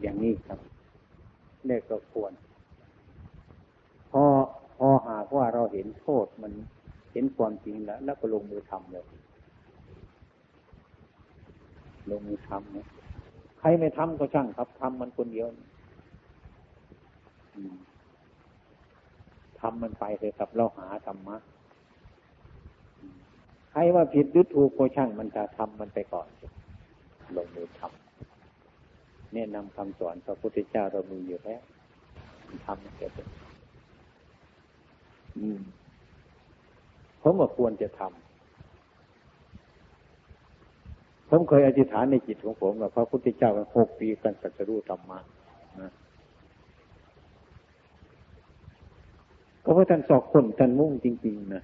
อย่างนี้ครับเนี่ก็ควร พอพอหากว่าเราเห็นโทษมันเห็นความจริงแล้ว แล้วก็ลงมือทำเลยลงมือทำนะใครไม่ทำก็ช่างครับทำมันคนเดียวทำมันไปเลยครับ เราหาธรรมะใครว่าผิดหรือถูกก็ช่างมันจะทำมันไปก่อนลงมือทำ แนะนำคำสอนพระพุทธเจ้าเรามีอยู่แล้วทำมันเกิดอืมผมว่าควรจะทำผมเคยอธิษฐานในจิตของผมว่าพระพุทธเจ้าหกปีกันสัจรู้ธรรมะนะก็เพราะท่านสอบคนท่านมุ่งจริง ๆ นะ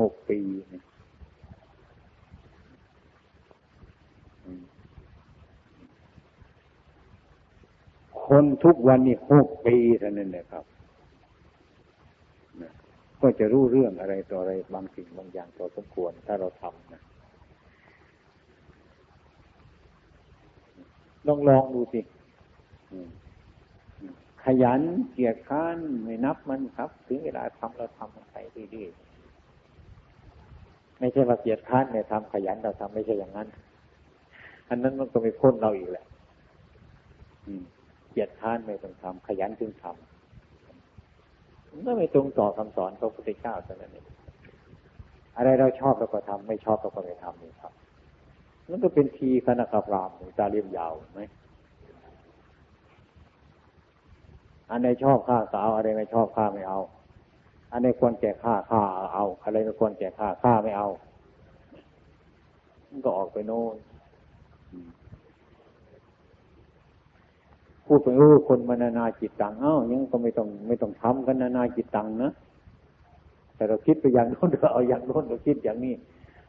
หกปีนะ คนทุกวันนี้หกปีเท่านั้นนะครับ ก็จะรู้เรื่องอะไรต่ออะไรบางสิ่งบางอย่างต่อสมควร ถ้าเราทำนะลองลองดูสิขยันเกียรข้านไม่นับมันครับ ถึงเวลาทำเราทำมันไปเรื่อยๆไม่ใช่ว่าเกียรข้านเนี่ยทำขยันเราทำไม่ใช่อย่างนั้น อันนั้นมันก็ไม่พ้นเราอีกแหละเกียรข้านไม่ต้องทำขยันจึงทำมันก็ไม่ตรงต่อคำสอนพระพุทธเจ้าเท่านั้นเองอะไรเราชอบเราก็ทำไม่ชอบเราก็ไม่ทำนี่ครับมันก็เป็นทีคณะขับรามตาเรียมยาวไหมอันไหนชอบข้าสาวอะไรไม่ชอบข้าไม่เอา อันไหนควรแก่ข้าข้าเอาอะไรไม่ควรแก่ข้าข้าไม่เอามันก็ออกไปโน่น พูดไปรู้คนมานานาจิตตังเอ้ายังก็ไม่ต้องไม่ต้องทำกันนานาจิตตังนะแต่เราคิดไปอย่างโน้นเราเอาอย่างโน้นเราคิดอย่างนี้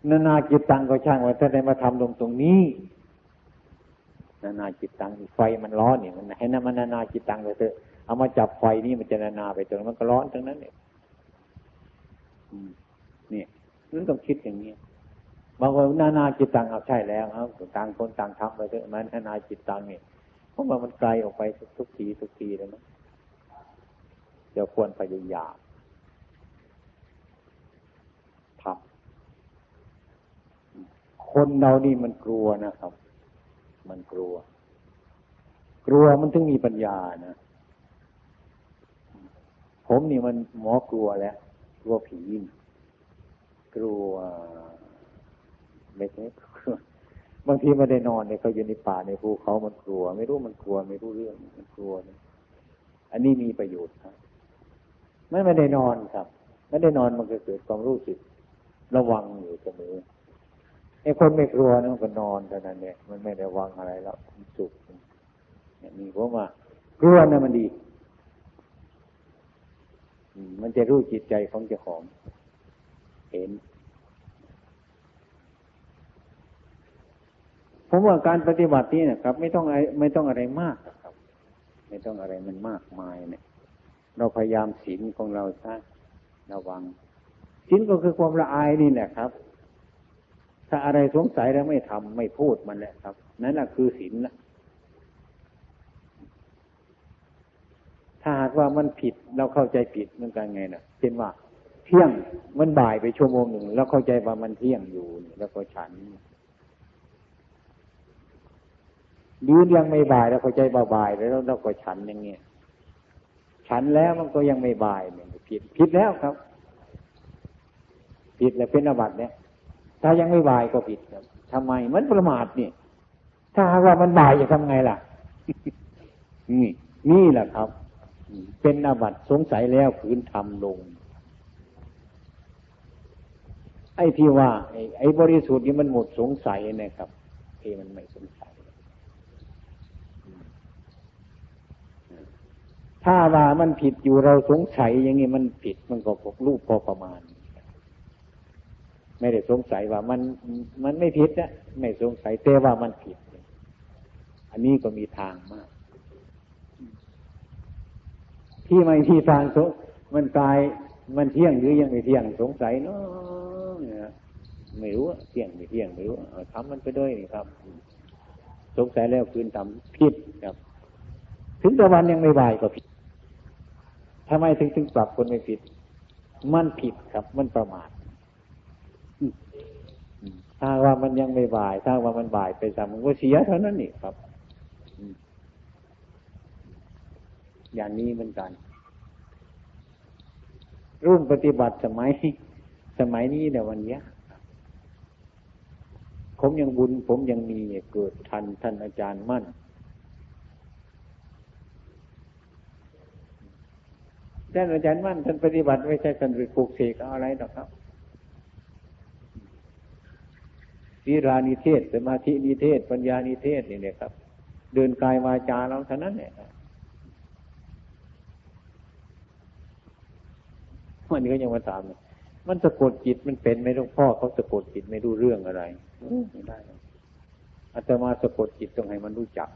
นานาจิตตังก็ช่างว่าถ้าได้มาทำลงตรงนี้ นานาจิตตังไฟมันร้อนเนี่ยมันให้นามันนานาจิตตังไปเถอะเอามาจับไฟนี่มันจะนานาไปตรงมันก็ร้อนทั้งนั้นเนี่ยนี่นั่นต้องคิดอย่างนี้บางคนนานาจิตตังเอาใช่แล้วเอาต่างคนต่างทำไปเถอะมันนานาจิตตังเนี่ย ราะว่ามันไกลออกไปทุกทีทุกทีเลยนะเดี๋ยวควรพยายามทำคนเรานี่มันกลัวนะครับ มันกลัว กลัวมันถึงมีปัญญานะผมนี่มันหมอกลัวแล้วกลัวผีกลัวไม่ใช่ บางทีไม่ได้นอนเนี่ยเขาอยู่ในป่าในภูเขามันกลัว ไม่รู้มันกลัว ไม่รู้เรื่องมันกลัวนะอันนี้มีประโยชน์ครับไม่ไม่ได้นอนครับ ไม่ได้นอนมันก็เกิดความรู้สึกระวังอยู่เสมอไอ้คนไม่กลัวนะมันก็นอนเท่านั้นเนี่ยมันไม่ได้วังอะไรแล้วสุขเนี่ยมีเพราะว่ากลัวนะมันดีมันจะรู้จิตใจของเจ้าของ เห็น ผมว่าการปฏิบัตินี่นะครับ ไม่ต้องอะไรไม่ต้องอะไรมากครับ ไม่ต้องอะไรมันมากมายเนี่ย เราพยายามศีลของเราซะระวังศีลก็คือความละอายนี่แหละครับ ถ้าอะไรสงสัยแล้วไม่ทำไม่พูดมันแหละครับ นั่นแหละคือศีลนะถ้าหากว่ามันผิดเราเข้าใจผิดเหมันกันไงนะเช่นว่า เที่ยงมันบ่ายไปชั่วโมงหนึ่งแล้วเข้าใจว่ามันเที่ยงอยู่แล้วก็ฉัน ยืนยังไม่บายแล้วเข้าใจบ่าบายแล้วเราก็ฉันอย่างเงี้ยฉันแล้วมันก็ยังไม่บายเนี่ยผิดผิดแล้วครับ ผิดแล้วเป็นอบัติเนี่ย ถ้ายังไม่บายก็ผิดครับทำไมมันประมาทเนี่ยถ้าว่ามันบายจะทำไงล่ะนี่นี่แหละครับ เป็นอบัติสงสัยแล้วคืนทำลง ไอ้ที่ว่าไอ้ไอ้บริสุทธิ์นี่มันหมดสงสัยนะครับเอมันไม่สงสัย ถ้าว่ามันผิดอยู่เราสงสัยอย่างนี้มันผิดมันก็พกรูปพอประมาณ ไม่ได้สงสัยว่ามันมันไม่ผิดนะไม่สงสัยแต่ว่ามันผิด อันนี้ก็มีทางมาก ที่ไม่ที่ทางสงมันกายมันเที่ยงหรือยังไม่เที่ยงสงสัยเนาะไม่รู้เที่ยงไม่เที่ยงไม่รู้ทำมันไปด้วยนี่ครับ สงสัยแล้วคืนทำผิดครับ ถึงตะวันยังไม่บ่ายก็ผิด ทำไมถึงถึงปรับคนไม่ผิด มันผิดครับ มันประมาทถ้าว่ามันยังไม่บ่าย ถ้าว่ามันบ่ายไปซ้ำมันก็เสียเท่านั้นนี่ครับ อย่างนี้เหมือนกัน รุ่นปฏิบัติสมัย สมัยนี้เนี่ยวันนี้ผมยังบุญ ผมยังมีเกิดทันท่านอาจารย์มั่น ท่านอาจารย์มั่นท่านปฏิบัติไม่ใช่ท่านไปปลูกเสกอะไรหรอกครับวิรานิเทศสมาธินิเทศ ปัญญานิเทศนี่เนี่ยครับ เดินกายวาจาเราเท่านั้นเนี่ยวันนี้ก็ยังมาถามมันสะกดจิตมันเป็นไม่รู้พ่อเขาสะกดจิตไม่รู้เรื่องอะไรไม่ได้อาตมาสะกดจิตตรงไหนมันรู้จัก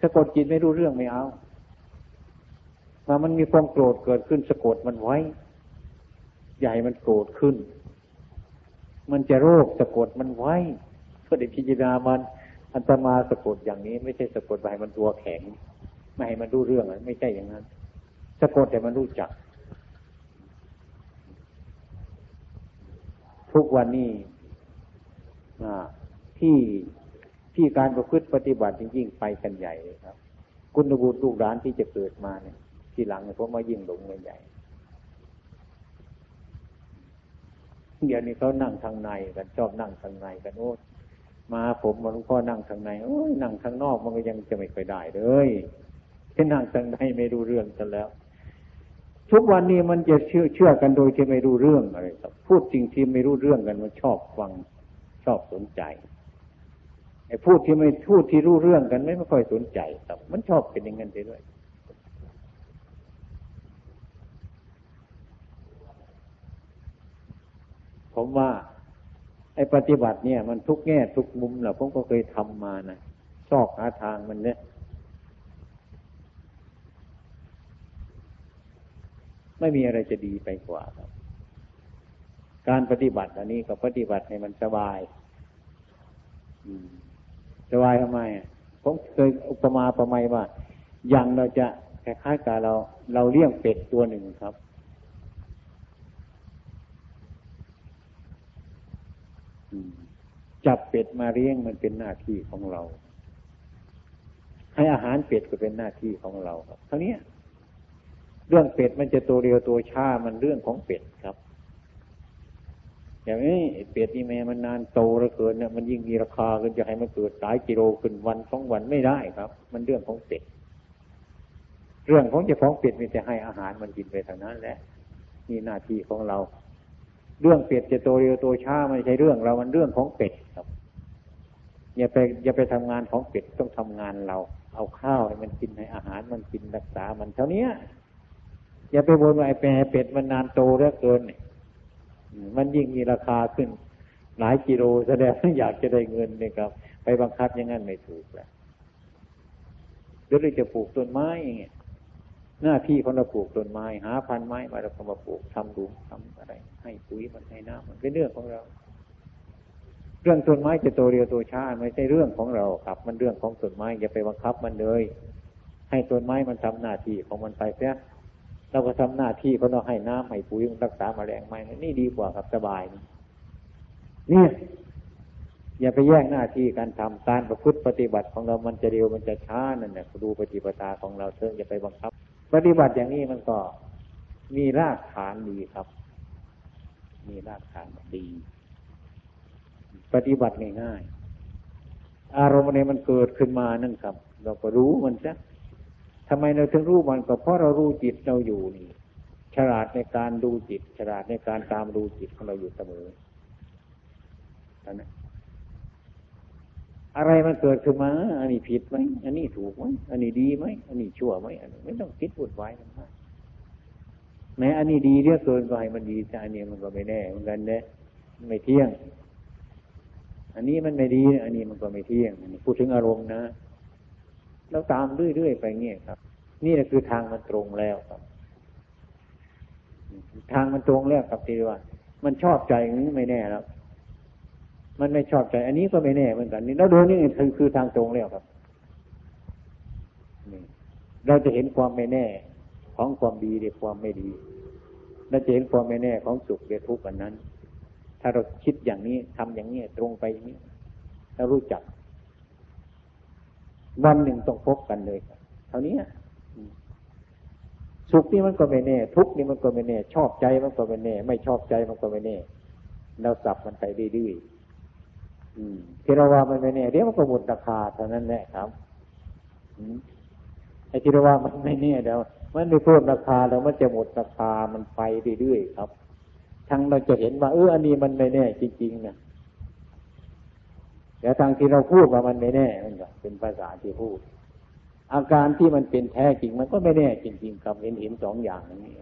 สะกดจิตไม่รู้เรื่องไม่เอา มามันมีความโกรธเกิดขึ้นสะกดมันไว้ ใหญ่มันโกรธขึ้น มันจะโรคสะกดมันไว้เพื่อได้พิจารณามัน อันตมาสะกดอย่างนี้ ไม่ใช่สะกดไปมันตัวแข็ง ไม่ให้มันรู้เรื่องไม่ใช่อย่างนั้น สะกดแต่มันรู้จัก ทุกวันนี้ที่ที่การประพฤติปฏิบัติจริงๆไปกันใหญ่เลยครับ คุณบุตรลูกหลานที่จะเกิดมาเนี่ย ทีหลังเนี่ยผมมายิ่งหลงเงินใหญ่เดี๋ยวนี้เขานั่งทางในกันชอบนั่งทางในกันโอ้มาผมมาหลวงพ่อนั่งทางในโอ้ยนั่งทางนอกมันก็ยังจะไม่ค่อยได้เลยที่นั่งทางในไม่รู้เรื่องกันแล้ว ทุกวันนี้มันจะเชื่อเชื่อกันโดยที่ไม่รู้เรื่องอะไรครับพูดจริงที่ไม่รู้เรื่องกันมันชอบฟังชอบสนใจไอ้พูดที่ไม่พูดที่รู้เรื่องกันไม่ค่อยสนใจครับมันชอบเป็นอย่างนั้นไปด้วย ผมว่า ไอ้ปฏิบัติเนี่ย มันทุกแง่ทุกมุมแหละผมก็เคยทำมานะชอบหาทางมันเนี่ย ไม่มีอะไรจะดีไปกว่าครับ การปฏิบัติอันนี้ก็ปฏิบัติให้มันสบายสบายทำไมผมเคยอุปมาประไมว่าอย่างเราจะคล้ายๆกับเรา เราเลี้ยงเป็ดตัวหนึ่งครับ จับเป็ดมาเลี้ยงมันเป็นหน้าที่ของเรา ให้อาหารเป็ดก็เป็นหน้าที่ของเราครับเท่านี้เรื่องเป็ดมันจะตัวเรียวตัวช้ามันเรื่องของเป็ดครับ อย่างนี้เป็ดนี่แม่มันนานโตแล้วเกินเนี่ยมันยิ่งมีราคาขึ้นจะให้มันเกิดหลายกิโลขึ้นวันสองวันไม่ได้ครับ มันเรื่องของเป็ดเรื่องของเจ้าของเป็ดมีแต่ให้อาหารมันกินไปเท่านั้นแหละนี่หน้าที่ของเรา เรื่องเป็ดจะโตเร็วโตช้าไม่ใช่เรื่องเรา มันเรื่องของเป็ดครับอย่าไปอย่าไปทำงานของเป็ดต้องทำงานเรา เอาข้าวให้มันกินให้อาหารมันกินรักษามันเท่านี้อย่าไปบนว่าไอ้เป็ดมันนานโตเหลือเกินมันยิ่งมีราคาขึ้น หลายกิโลแสดงอยากจะได้เงินเนี่ยครับ ไปบังคับอย่างนั้นไม่ถูกแล้วเดี๋ยวจะปลูกต้นไม้อย่างเงี้ย หน้าที่ของเราปลูกต้นไม้ หาพันไม้มาเราก็มาปลูกทำดุมทำอะไร ให้ปุ๋ยมันให้น้ำมันเป็นเรื่องของเรา เรื่องต้นไม้จะโตเร็วโตช้าไม่ใช่เรื่องของเราครับ มันเรื่องของต้นไม้อย่าไปบังคับมันเลย ให้ต้นไม้มันทำหน้าที่ของมันไปเสียเราก็ทำหน้าที่ของเราให้น้ำให้ปุ๋ยมันรักษาแมลงไม้นี่ดีกว่าครับสบายนี่อย่าไปแย่งหน้าที่การทำการประพฤติปฏิบัติของเรา มันจะเร็วมันจะช้านั่นแหละดูปฏิปทาของเราเถอะอย่าไปบังคับ ปฏิบัติอย่างนี้มันก็มีรากฐานดีครับ มีรากฐานดี ปฏิบัติง่ายๆอารมณ์ในมันเกิดขึ้นมานั่นครับ เราก็รู้มันซะทำไมเราถึงรู้มันก็เพราะเรารู้จิตเราอยู่นี่ ฉลาดในการดูจิต ฉลาดในการตามดูจิตของเราอยู่เสมอนะ อะไรมันเกิดขึ้นมา อันนี้ผิดไหมอันนี้ถูกไหมอันนี้ดีไหมอันนี้ชั่วไหมอันนี้ไม่ต้องคิดวุ่นวายมากแม้อันนี้ดีเรียกเกินก็ให้มันดีแต่อันนี้มันก็ไม่แน่เหมือนกันเนี่ยไม่เที่ยง อันนี้มันไม่ดี อันนี้มันก็ไม่เที่ยงพูดถึงอารมณ์นะแล้วตามเรื่อยๆไปเงี้ยครับ นี่แหละคือทางมันตรงแล้วครับ ทางมันตรงแล้วครับที่ว่า มันชอบใจนี้ไม่แน่แล้ว มันไม่ชอบใจ อันนี้ก็ไม่แน่เหมือนกัน นี่เราดูนี่คือคือทางตรงแล้วครับนี่เราจะเห็นความไม่แน่ ของความดีหรือความไม่ดีเราจะเห็นความไม่แน่ของสุขหรือทุกข์อันนั้น ถ้าเราคิดอย่างนี้ทำอย่างนี้ตรงไปอย่างนี้เรารู้จัก วันหนึ่งต้องพบกันเลยครับเท่านี้สุขนี่มันก็ไม่แน่ ทุกข์นี่มันก็ไม่แน่ ชอบใจมันก็ไม่แน่ ไม่ชอบใจมันก็ไม่แน่เราสับมันไปดื้อๆ ที่เราว่ามันไม่แน่เดี๋ยวมันก็หมดราคาเท่านั้นแหละครับไอ้ที่เราว่ามันไม่แน่เดี๋ยวมันไม่เพิ่มราคาแล้วมันจะหมดราคามันไปเรื่อยๆครับ ทั้งเราจะเห็นว่าเอออันนี้มันไม่แน่จริงๆนะแต่ทางที่เราพูดว่ามันไม่แน่มันก็เป็นภาษาที่พูด อาการที่มันเป็นแท้จริงมันก็ไม่แน่จริงๆครับเห็นเห็นสองอย่างนี้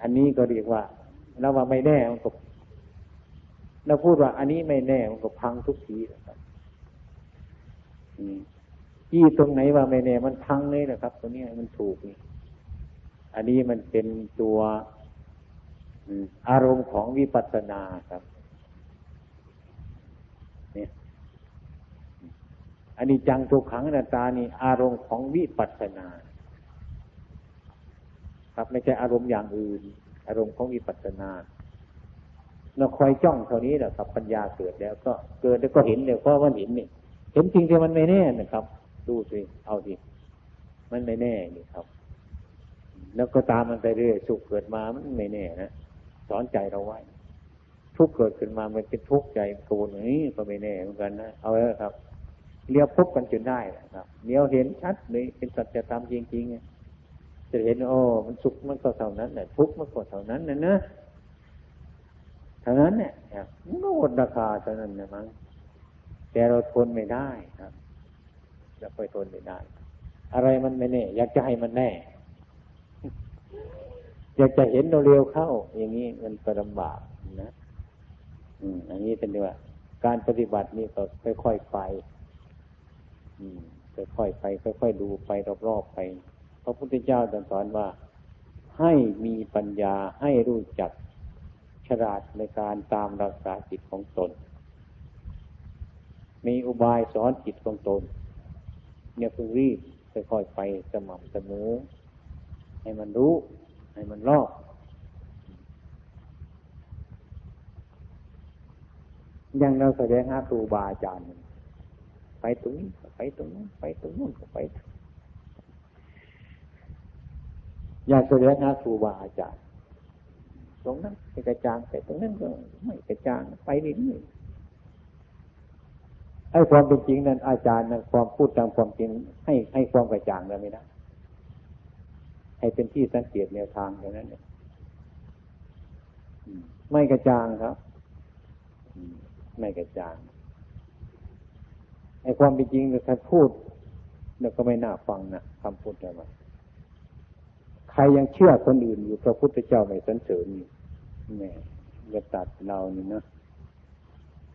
อันนี้ก็เรียกว่าเราว่าไม่แน่มันก็ เราพูดว่า อันนี้ไม่แน่มันก็พังทุกทีนะครับที่ตรงไหนว่าไม่แน่ มันพังเลยนะครับตัวนี้มันถูกนี่อันนี้มันเป็นตัวอารมณ์ของวิปัสสนาครับเนี่ยอันนี้จังทุกขังนาตานี่ อารมณ์ของวิปัสสนา ครับไม่ใช่อารมณ์อย่างอื่น อารมณ์ของวิปัสสนา เราคอยจ้องเท่านี้แหละครับ ปัญญาเกิดแล้วก็เกิดแล้วก็เห็นเดี๋ยวเพราะว่าเห็นนี่เห็นจริงที่มันไม่แน่นะครับ ดูสิเอาสิมันไม่แน่นี่ครับ แล้วก็ตามมันไปเรื่อยสุขเกิดมามันไม่แน่นะสอนใจเราไว้ทุกเกิดขึ้นมามันเป็นทุกข์ใจโกนนี้ก็ไม่แน่เหมือนกันนะเอาแล้วครับเลี้ยวพบกันจนได้นะครับเลี้ยวเห็นชัดเลยเป็นสัจธรรมจริงๆจะเห็นโอ้มันสุขมันก็เท่านั้นแหละทุกข์มันก็เท่านั้นนะนะ เท่านั้นเนี่ยมันก็หมดราคาเท่านั้นนะมั้งแต่เราทนไม่ได้ครับจะไปทนไม่ได้ อะไรมันไม่แน่ อยากจะให้มันแน่ อยากจะเห็นเราเร็วเข้า อย่างนี้มันก็ลำบากนะอืมอันนี้เป็นว่าการปฏิบัตินี่ก็ค่อยๆไปค่อยๆไป ค่อยๆดูไปรอบๆไปพระพุทธเจ้าสอนว่าให้มีปัญญาให้รู้จัก ฉลาดในการตามรักษาจิตของตน มีอุบายสอนจิตของตนเนี่ยเพิ่งรีบค่อยๆไปสม่ำเสมอ ให้มันรู้ ให้มันรอบยังเราแสดงหาครูบาอาจารย์ ไปตรงนี้ไปตรงนู้นไปตรงนู้นไป อยากแสดงหาครูบาอาจารย์ ตรงนั้นไปกระจางไปตรงนั้นก็ไม่กระจางไปเรื่อยไอ้ความเป็นจริงนั้น อาจารย์นั้นความพูดตามความจริง ให้ให้ความกระจ่างเราไม่ได้ให้เป็นที่สังเกตแนวทางอย่างนั้นเนี่ยไม่กระจางครับไม่กระจางไอ้ความเป็นจริงท่านพูดเราก็ไม่น่าฟังนะคำพูดอะไรใครยังเชื่อคนอื่นอยู่พระพุทธเจ้าไม่สันเสริญ นี่แม่จะตัดเรานี่นะ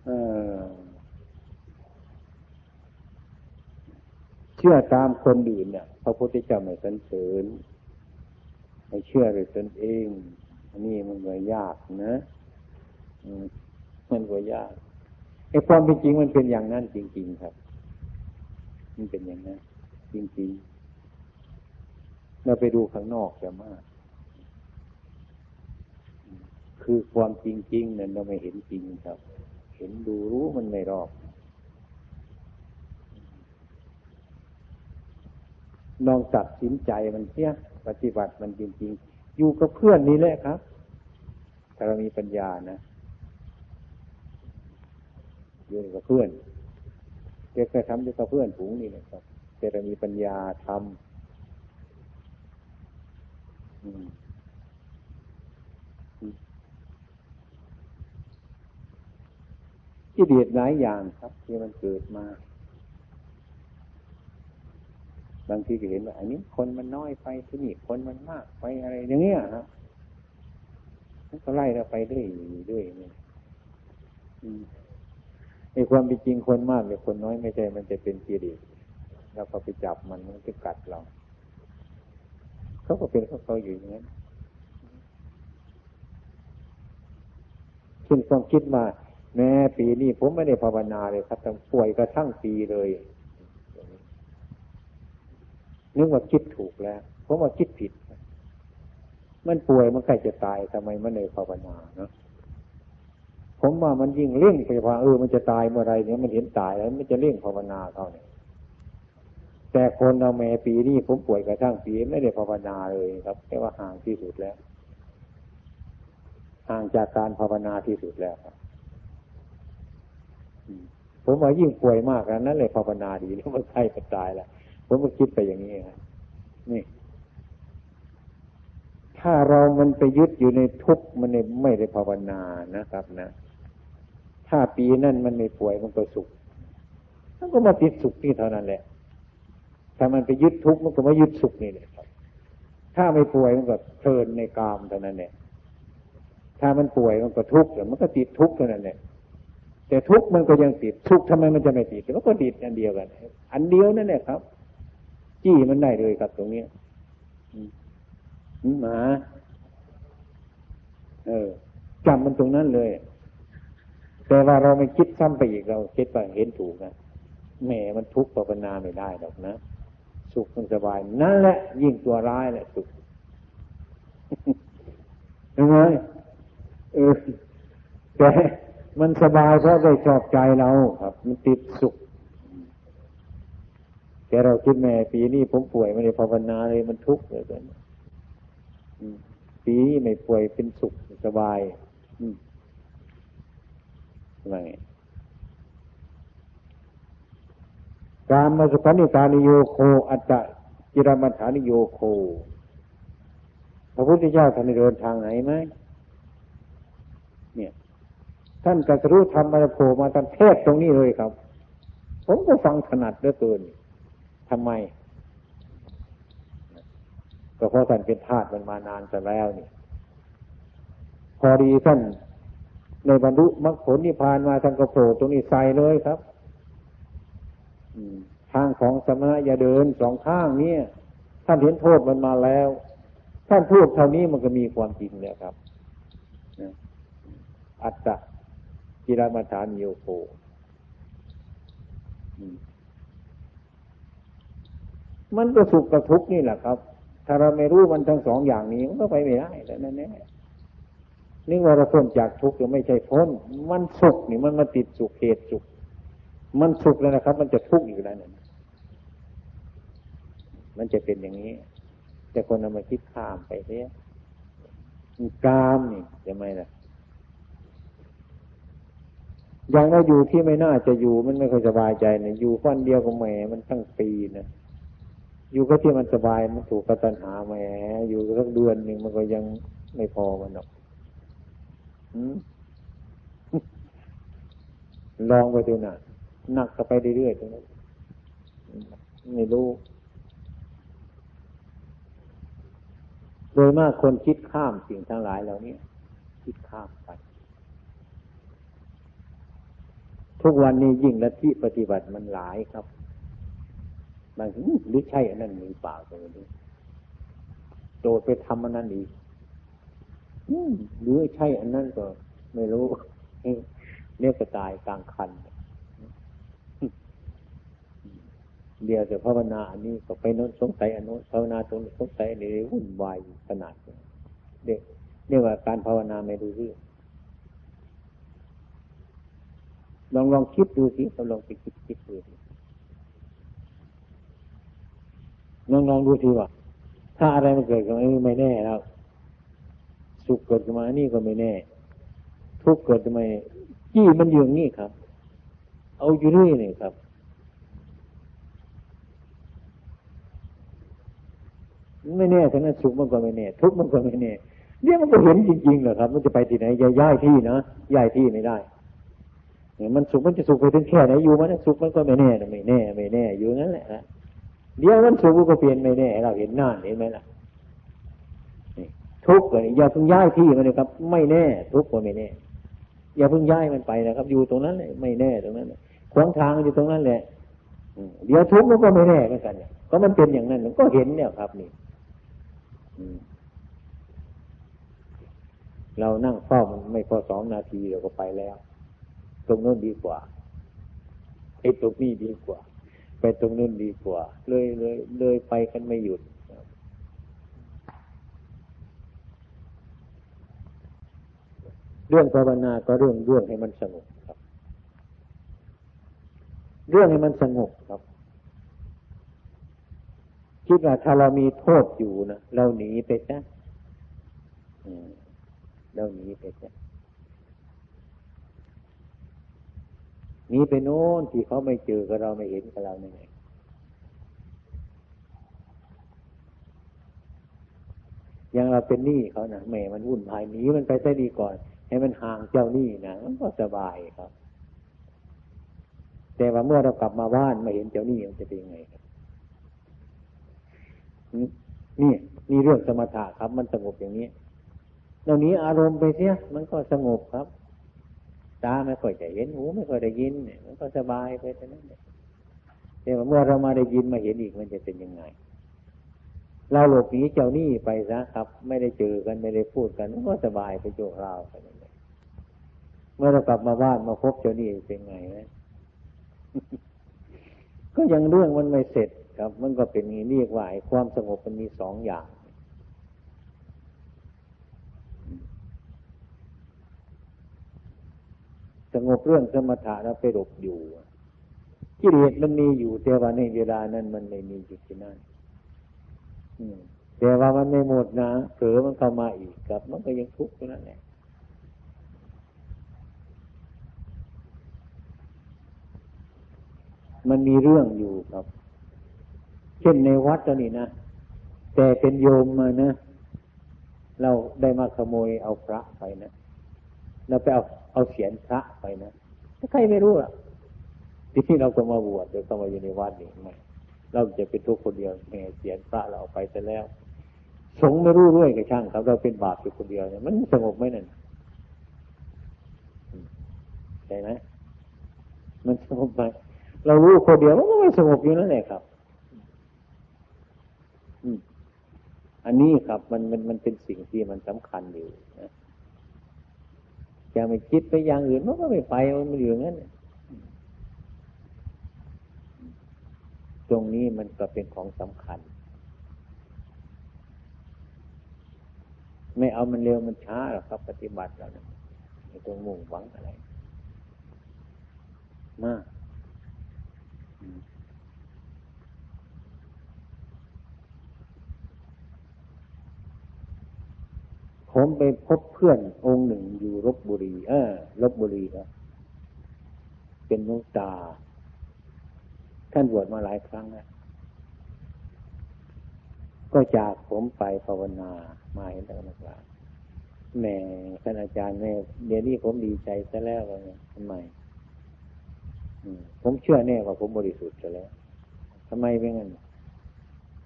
เออเชื่อตามคนอื่นเนี่ยพระพุทธเจ้าไม่สนเสริญไม่เชื่อเลยตนเอง อันนี้มันก็ยากนะมันก็ยากไอ้ความเป็นจริงมันเป็นอย่างนั้นจริง ๆ ครับ มันเป็นอย่างนั้นจริงๆเราไปดูข้างนอกจะมาก คือความจริงๆเนี่ยเราไม่เห็นจริงครับ เห็นดูรู้มันไม่รอบลองตัดสินใจมันเสียปฏิบัติมันจริง ๆ อยู่กับเพื่อนนี่แหละครับถ้าเรามีปัญญานะอยู่กับเพื่อนเด็กจะทำอยู่กับเพื่อนผูงนี่นะครับแต่เรามีปัญญาทำ ที่เดียดหลายอย่างครับที่มันเกิดมา บางทีก็เห็นว่าอันนี้คนมันน้อยไปที่นี่คนมันมากไปอะไรอย่างเงี้ยครับก็ไล่เราไปเรื่อยเรื่อยนี่ในความเป็นจริงคนมากหรือคนน้อยไม่ใช่มันจะเป็นกิเลสเราก็ไปจับมันมันจะกัดเราเขาก็เป็นเขาเขาอยู่อย่างนั้นเช่นความคิดมา แม้ปีนี้ผมไม่ได้ภาวนาเลยครับทั้งป่วยกระทั่งปีเลยนึกว่าคิดถูกแล้ว ผมว่าคิดผิด มันป่วยมันใกล้จะตายทำไมมันเลยภาวนาเนาะผมว่ามันยิ่งเร่งไปว่าเออมันจะตายเมื่อไรเนี่ยมันเห็นตายแล้วมันจะเร่งภาวนาเขาเนี่ยแต่คนเราแม่ปีนี้ผมป่วยกระทั่งปีไม่ได้ภาวนาเลยครับแค่ว่าห่างที่สุดแล้ว ห่างจากการภาวนาที่สุดแล้วครับ ผมว่ายิ่งป่วยมากนั้นเลยภาวนาดีแล้วมันใกล้จะตายแล้วผมก็คิดไปอย่างนี้ครับนี่ ถ้าเรามันไปยึดอยู่ในทุกข์มันไม่ได้ภาวนานะครับ นะถ้าปีนั้นมันไม่ป่วยมันก็สุขมันก็มาติดสุขนี่เท่านั้นแหละถ้ามันไปยึดทุกข์มันก็มายึดสุขนี่แหละถ้าไม่ป่วยมันก็เพลินในกามเท่านั้นแหละถ้ามันป่วยมันก็ทุกข์มันก็ติดทุกข์เท่านั้นแหละ แต่ทุกมันก็ยังติด ทุกข์ทำไมมันจะไม่ติดมันก็ติดอันเดียวกัน อันเดียวนั่นแหละครับจี้มันได้เลยครับตรงนี้หมาเออจำมันตรงนั้นเลย แต่ว่าเราไม่คิดซ้ำไปอีกเราคิดไปเห็นถูกนะแหมมันทุกข์ภาวนาไม่ได้หรอกนะสุขมันสบายนั่นแหละ ยิ่งตัวร้ายแหละสุขเห็นไหมเออแต่ มันสบายเพราะได้ชอบใจเราครับ มันติดสุข แต่เราคิดแม่ปีนี้ผมป่วยไม่ได้ภาวนาเลยมันทุกข์เลยกันปีนี้ไม่ป่วยเป็นสุขสบายอะไรการมาสุขานิการนิโยโคอัตตะจิรมัฐานิโยโค พระพุทธเจ้าท่านเดินทางไหนไหม ท่านกัสรู้ธรรมมาโผล่มาท่านเทศตรงนี้เลยครับ ผมก็ฟังถนัดเหลือเกินทำไม ก็เพราะท่านเป็นทาสมันมานานจะแล้วนี่ พอดีท่านในบรรลุมรรคผลนิพพานมาท่านก็โผล่ตรงนี้ใส่เลยครับทางของสมณะอย่าเดินสองข้างเนี่ยท่านเห็นโทษมันมาแล้ว ท่านพูดเท่านี้มันก็มีความจริงแล้วครับอัตตะ กิรมาฐานโยโคมันก็สุขกับทุกข์นี่แหละครับ ถ้าเราไม่รู้มันทั้งสองอย่างนี้มันก็ไปไม่ได้แล้วนั่นแน่นี่ว่าเราพ้นจากทุกข์หรือไม่ใช่พ้น มันสุขนี่มันมาติดสุขเหตุสุข มันสุขแล้วนะครับ มันจะทุกข์อยู่แล้วนั่นมันจะเป็นอย่างนี้ แต่คนเอามาคิดข้ามไปเนี่ยกามนี่จะไม่ล่ะ อย่างว่าอยู่ที่ไม่น่าจะอยู่มันไม่ค่อยสบายใจเนี่ยอยู่ฟันเดียวกับแหมมันตั้งปีนะอยู่ก็ที่มันสบายมันถูกกระตันหาแหมอยู่สักเดือนหนึ่งมันก็ยังไม่พอมันหรอกลองไปดูหน่ะหนักก็ไปเรื่อยๆตรงนั้นไม่รู้โดยมากคนคิดข้ามสิ่งทั้งหลายเหล่านี้คิดข้ามไป ทุกวันนี้ยิ่งละที่ปฏิบัติมันหลายครับบางทีหรือใช่อันนั้นมีเปล่าตรงนี้โดดไปทำอันนั้นอีกหรือใช่อันนั้นก็ ไม่รู้เรียกกระตายกลางคันเดียวจะภาวนาอันนี้ก็ไปโน้นสงสัยอันโน้นภาวนาตรงสงสัยในวุ่นวายขนาดเด็กเรียกว่าการภาวนาไม่ดูเรื่อง ลองลองคิดดูสิลองไปคิดคิดดูสิลองลองดูทีว่าถ้าอะไรมันเกิดขึ้นมไม่แน่แล้วสุขเกิดขึ้นมานี่ก็ไม่แน่ ทุกข์เกิดขึ้นมาจี้มันอยู่นี่ครับ เอาอยู่นี่นี่ครับไม่แน่ทั้งนั้นสุขมันก็ไม่แน่ ทุกข์มันก็ไม่แน่เนี่ยมันก็เห็นจริงๆเหรอครับ มันจะไปที่ไหนย้ายที่นะย้ายที่ไม่ได้ มันสุขมันจะสุขไปถึงแค่ไหนอยู่มันสุขมันก็ไม่แน่ไม่แน่ ไม่แน่ อยู่งั้นแหละนะเดี๋ยวมันสุขก็เปลี่ยนไม่แน่ เราเห็นหน้าเห็นไหมล่ะทุกข์เลยอย่าเพิ่งย้ายที่มันเลยครับ ไม่แน่ ทุกข์ก็ไม่แน่ อย่าเพิ่งย้ายมันไปนะครับ อยู่ตรงนั้นเลยไม่แน่ตรงนั้นขวางทางอยู่ตรงนั้นแหละเดี๋ยวทุกข์มันก็ไม่แน่เหมือนกันเนี่ยก็มันเป็นอย่างนั้นมันก็เห็นเนี่ยครับนี่เรานั่งเฝ้ามันไม่พอสองนาทีเราก็ไปแล้ว ตรงโน้นดีกว่าไอ้ตรงนี้ดีกว่า ไปตรงนู้นดีกว่า เลยเลยเลยไปกันไม่หยุดเรื่องภาวนาก็เรื่องเรื่องให้มันสงบครับ เรื่องให้มันสงบครับคิดว่าถ้าเรามีโทษอยู่นะเราหนีไปซะเราหนีไปซะ นี้ไปโน้นที่เขาไม่เจอกับเราไม่เห็นกับเราไงยังเราเป็นหนี้เขานะแม่มันวุ่นวายหนีมันไปได้ดีก่อน ให้มันห่างเจ้าหนี้นะมันก็สบายครับ แต่ว่าเมื่อเรากลับมาบ้านมาเห็นเจ้าหนี้มันจะเป็นยังไงครับนี่นี่เรื่องสมถะครับ มันสงบอย่างนี้เรานี้อารมณ์ไปเสียมันก็สงบครับ ตาไม่ค่อยจะเห็นหูไม่ค่อยได้ยินเนี่ยมันก็สบายไปแต่นั้นแต่เมื่อเรามาได้ยินมาเห็นอีกมันจะเป็นยังไง เราหลบหนีเจ้าหนี้ไปซะครับ ไม่ได้เจอกันไม่ได้พูดกันก็สบายไปโจเราไปเลยเมื่อเรากลับมาบ้านมาพบเจ้าหนี้เป็นไงนะก็ยังเรื่องมันไม่เสร็จครับ มันก็เป็นนี้เรียกว่าความสงบมันมีสองอย่าง สงบเรื่องสมถะแล้วไปหลบอยู่กิเลสมันมีอยู่ แต่ว่าในเวลานั้นมันไม่มีอยู่ที่นั่นแต่ว่ามันไม่หมดนะเผลอมันเข้ามาอีกครับ มันก็ยังทุกข์อยู่นั่นแหละมันมีเรื่องอยู่ครับ เช่นในวัดตอนนี้นะ แต่เป็นโยมมานะ เราได้มาขโมยเอาพระไปนะ เราไปเอาเอาเสียนพระไปนะถ้าใครไม่รู้อะที่เราก็มาบวชเดี๋ยวก็มาอยู่ในวัดนี่ไม่เราจะเป็นทุกคนเดียวแม่เสียนพระเราเอาไปซะแล้ว สงไม่รู้ด้วยกับช่างครับ เราเป็นบาปอยู่คนเดียวเนี่ยมันสงบไหมนั่นใช่ไหมมันสงบไหมเรารู้คนเดียวมันก็ไม่สงบอยู่นั่นแหละครับอันนี้ครับ มันมันมันเป็นสิ่งที่มันสำคัญอยู่นะ จะไม่คิดไปอย่างอื่นมันก็ไม่ไปมันอยู่งั้นตรงนี้มันก็เป็นของสำคัญ ไม่เอามันเร็วมันช้าหรอกครับ ปฏิบัติแล้วนะไม่ต้องมุ่งหวังอะไร มาก ผมไปพบเพื่อนองค์หนึ่งอยู่ลบบุรี เออลบบุรีครับเป็นนุตา ท่านบวชมาหลายครั้งแล้วก็จากผมไปภาวนามาเห็นท่านนักลาแม่ท่านอาจารย์แม่เดี๋ยวนี้ผมดีใจซะแล้วเลยทำไมผมเชื่อแน่ว่าผมบริสุทธิ์จะแล้วทำไมเป็นงั้น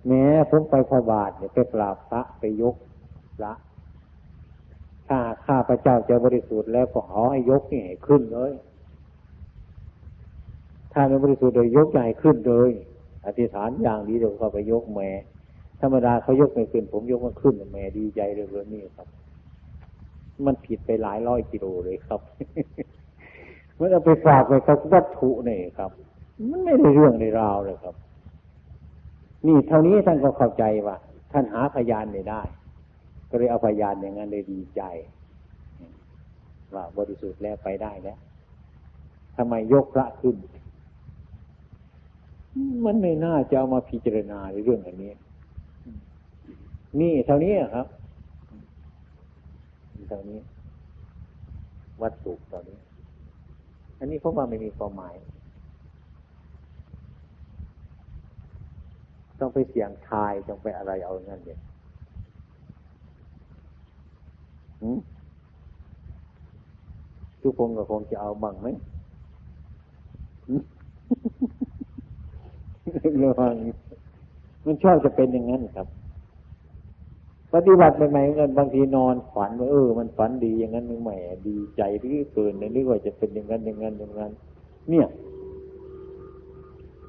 แม้ผมไปพระบาทเนี่ยไปกราบพระไปยกพระ ข้าพระเจ้าจะบริสุทธิ์แล้วก็ขอให้ยกนี่ให้ขึ้นเลย ถ้าไม่บริสุทธิ์โดยยกใหญ่ขึ้นเลย อธิษฐานอย่างดีเดี๋ยวเขาไปยกแม่ธรรมดาเขายกไม่ขึ้น ผมยกมันขึ้นแม่ดีใจเลยเรื่องนี้ครับ มันผิดไปหลายร้อยกิโลเลยครับมันเอาไปฝากไปกับวัตถุนี่ครับ มันไม่ได้เรื่องในราวเลยครับ นี่เท่านี้ท่านก็เข้าใจว่า ท่านหาพยานไม่ได้ ก็เลยเอาพยานอย่างนั้นเลยดีใจ ว่าบริสุทธิ์แล้วไปได้แล้วทำไมยกพระขึ้น มันไม่น่าจะเอามาพิจารณาในเรื่องอันนี้ นี่เท่านี้ครับเท่านี้ วัตถุตอนนี้ อันนี้เพราะว่าไม่มีความหมาย ต้องไปเสี่ยงทายต้องไปอะไรเอาเงินเด็ด ทุกคนก็คงจะเอาบังไหมระวังมันชอบจะเป็นอย่างนั้นครับ ปฏิบัติใหม่ๆเงินบางทีนอนฝันว่าเออ มันฝันดีอย่างนั้นแหมดีใจที่เกินนึกว่าจะเป็นอย่างนั้นอย่างนั้นอย่างนั้น เนี่ย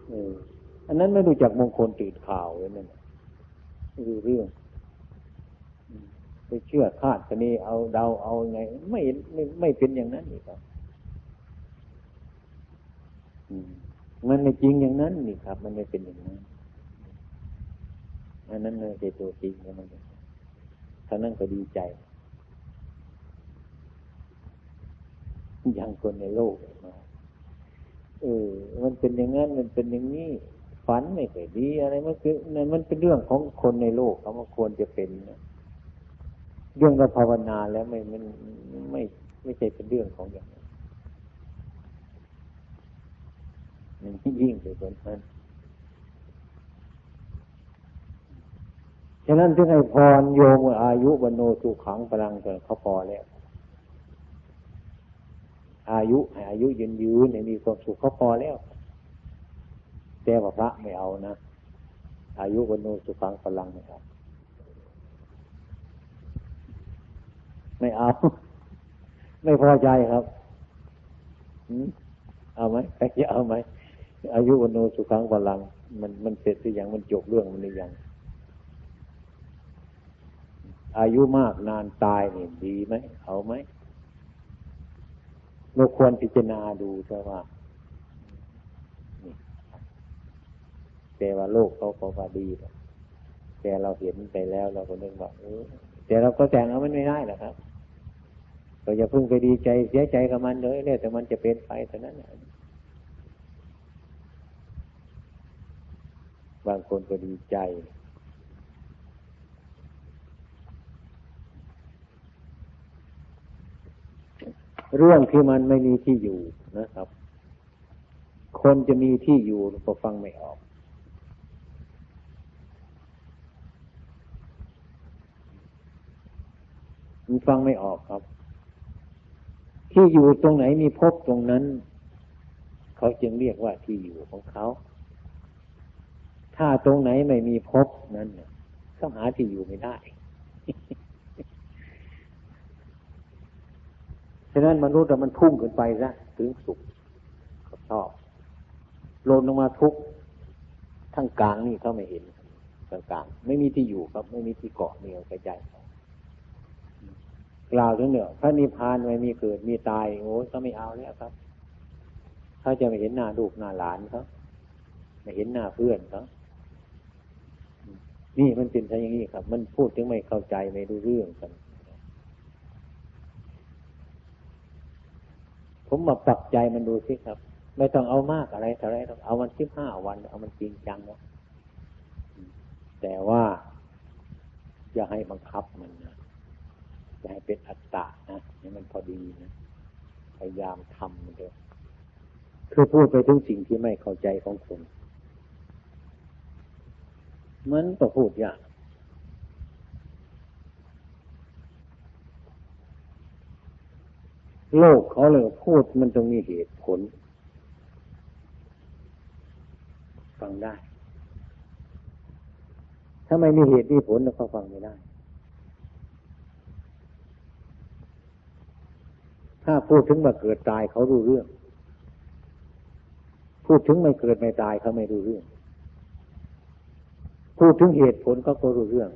เอออันนั้นไม่รู้จักมงคลตื่นข่าวเลยนั่นคือเรื่อง ไปเชื่อคาดคะเนเอาเดาเอาไง ไม่ไม่ไม่เป็นอย่างนั้นอีกครับมันไม่จริงอย่างนั้นนี่ครับ มันไม่เป็นอย่างนั้นอันนั้นไม่ใช่ตัวจริงแล้วมันท่านั้นก็ดีใจ อย่างคนในโลกมาเออ มันเป็นอย่างนั้น มันเป็นอย่างนี้ ฝันไม่เคยดีอะไรมันคือมันเป็นเรื่องของคนในโลกเขามาควรจะเป็น เรื่องเรภาวนาแล้วไม่มันไม่ไม่ใช่เป็นเรื่องของอย่างนั้นมันยิ่งไปกว่านั้นฉะนั้นถึงให้พรโยมอายุบโนสุขังพลังเกิดเขาพอแล้วอายุให้อายุยืนยืนให้มีความสุขเขาพอแล้ว แต่ว่าพระไม่เอานะ อายุวันโนสุขังพลังนะครับ ไม่เอา ไม่พอใจครับเอาไหมใครจะเอาไหมอายุวันโนสุขังพลัง มันมันเสร็จหรือยังมันจบเรื่องมันหรือยังอายุมากนานตายเนี่ยดีไหมเอาไหมเราควรพิจารณาดูใช่ว่าแต่ว่าโลกเขาเขาว่าดีแต่เราเห็นไปแล้วเราก็นึกว่าเออ แต่เราก็แต่งเอามันไม่ได้หรอกครับเราจะพึ่งไปดีใจเสียใจกับมันเลยเนี่ยแต่มันจะเป็นไปเท่านั้นบางคนก็ดีใจ เรื่องที่มันไม่มีที่อยู่นะครับ คนจะมีที่อยู่ก็ฟังไม่ออก มันฟังไม่ออกครับ ที่อยู่ตรงไหนมีพบตรงนั้น เขาจึงเรียกว่าที่อยู่ของเขา ถ้าตรงไหนไม่มีพบนั้นเขาหาที่อยู่ไม่ได้ฉะนั้นมนุษย์มันพุ่งขึ้นไปซะถึงสุขเขาชอบลนลงมาทุกทั้งกลางนี่เขาไม่เห็นกลางกลางไม่มีที่อยู่ครับ ไม่มีที่เกาะเหนียวกระจาย กล่าวถึงเนี่ยพระนิพพานไม่มีเกิดมีตายโอ้เขาไม่เอาแล้วครับเขาจะไม่เห็นหน้าลูกหน้าหลานเขาไม่เห็นหน้าเพื่อนเขานี่มันเป็นอะไรอย่างนี้ครับ มันพูดถึงไม่เข้าใจไม่รู้เรื่องกันผมมาปรับใจมันดูสิครับ ไม่ต้องเอามากอะไรเท่าไรต้องเอามันสิบห้าวัน เอามันจริงจังนะแต่ว่าอย่าให้บังคับมันนะ อย่าให้เป็นอัตตานะให้มันพอดีนะพยายามทำมันเถอะคือพูดไปถึงสิ่งที่ไม่เข้าใจของคนมันก็พูดยากโลกเขาเลยพูดมันต้องมีเหตุผล ฟังได้ ถ้าไม่มีเหตุมีผลเขาฟังไม่ได้ ถ้าพูดถึงมาเกิดตายเขารู้เรื่อง พูดถึงไม่เกิดไม่ตายเขาไม่รู้เรื่อง พูดถึงเหตุผลเขาก็รู้เรื่อง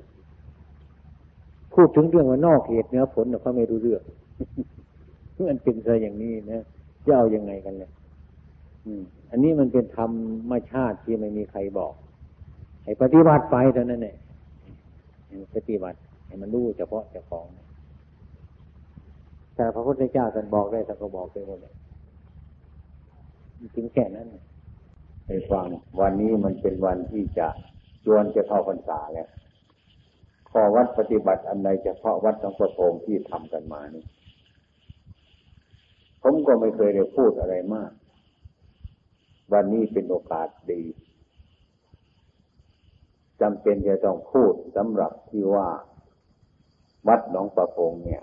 พูดถึงเรื่องว่านอกเหตุเนื้อผลเขาไม่รู้เรื่องมันเป็นซะอย่างนี้นะจะเอาอยัางไงกันเลยอันนี้มันเป็นธรรมชาติที่ไม่มีใครบอก ให้ปฏิบัติไปเท่านั้นเองปฏิบัติให้มันรู้เฉพาะเจ้าของ แต่พระพุทธเจ้าท่านบอกได้ท่านก็บอกไปหมดเลยถึงแค่นั้นไปฟัง วันนี้มันเป็นวันที่จะจวนจะเข้าพรรษาแล้วข้อวัดปฏิบัติอันใดเฉพาะวัดสังฆโงที่ทำกันมานี่ผมก็ไม่เคยได้พูดอะไรมาก วันนี้เป็นโอกาสดีจำเป็นจะต้องพูดสำหรับที่ว่า วัดหนองประพงเนี่ย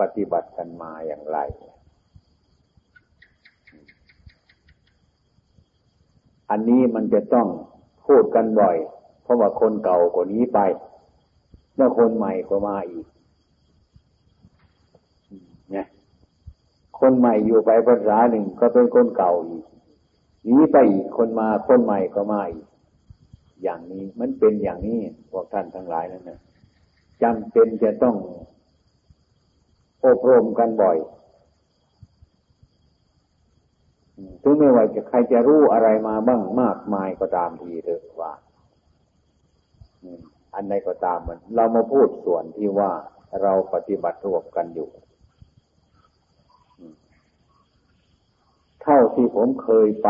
ปฏิบัติกันมาอย่างไร อันนี้มันจะต้องพูดกันบ่อย เพราะว่าคนเก่ากว่านี้ไป แล้วคนใหม่ก็มาอีกเนี่ยคนใหม่อยู่ไปภาษาหนึ่งก็เป็นคนเก่าอีกนี้ไปอีกคนมาคนใหม่ก็มาอีก อย่างนี้มันเป็นอย่างนี้พวกท่านทั้งหลายนั่นนะจำเป็นจะต้อง อบรมกันบ่อย ถึงไม่ว่าจะใครจะรู้อะไรมาบ้างมากมายก็ตามทีเถอะว่า อันใดก็ตามมัน เรามาพูดส่วนที่ว่าเราปฏิบัติร่วบกันอยู่ เท่าที่ผมเคยไป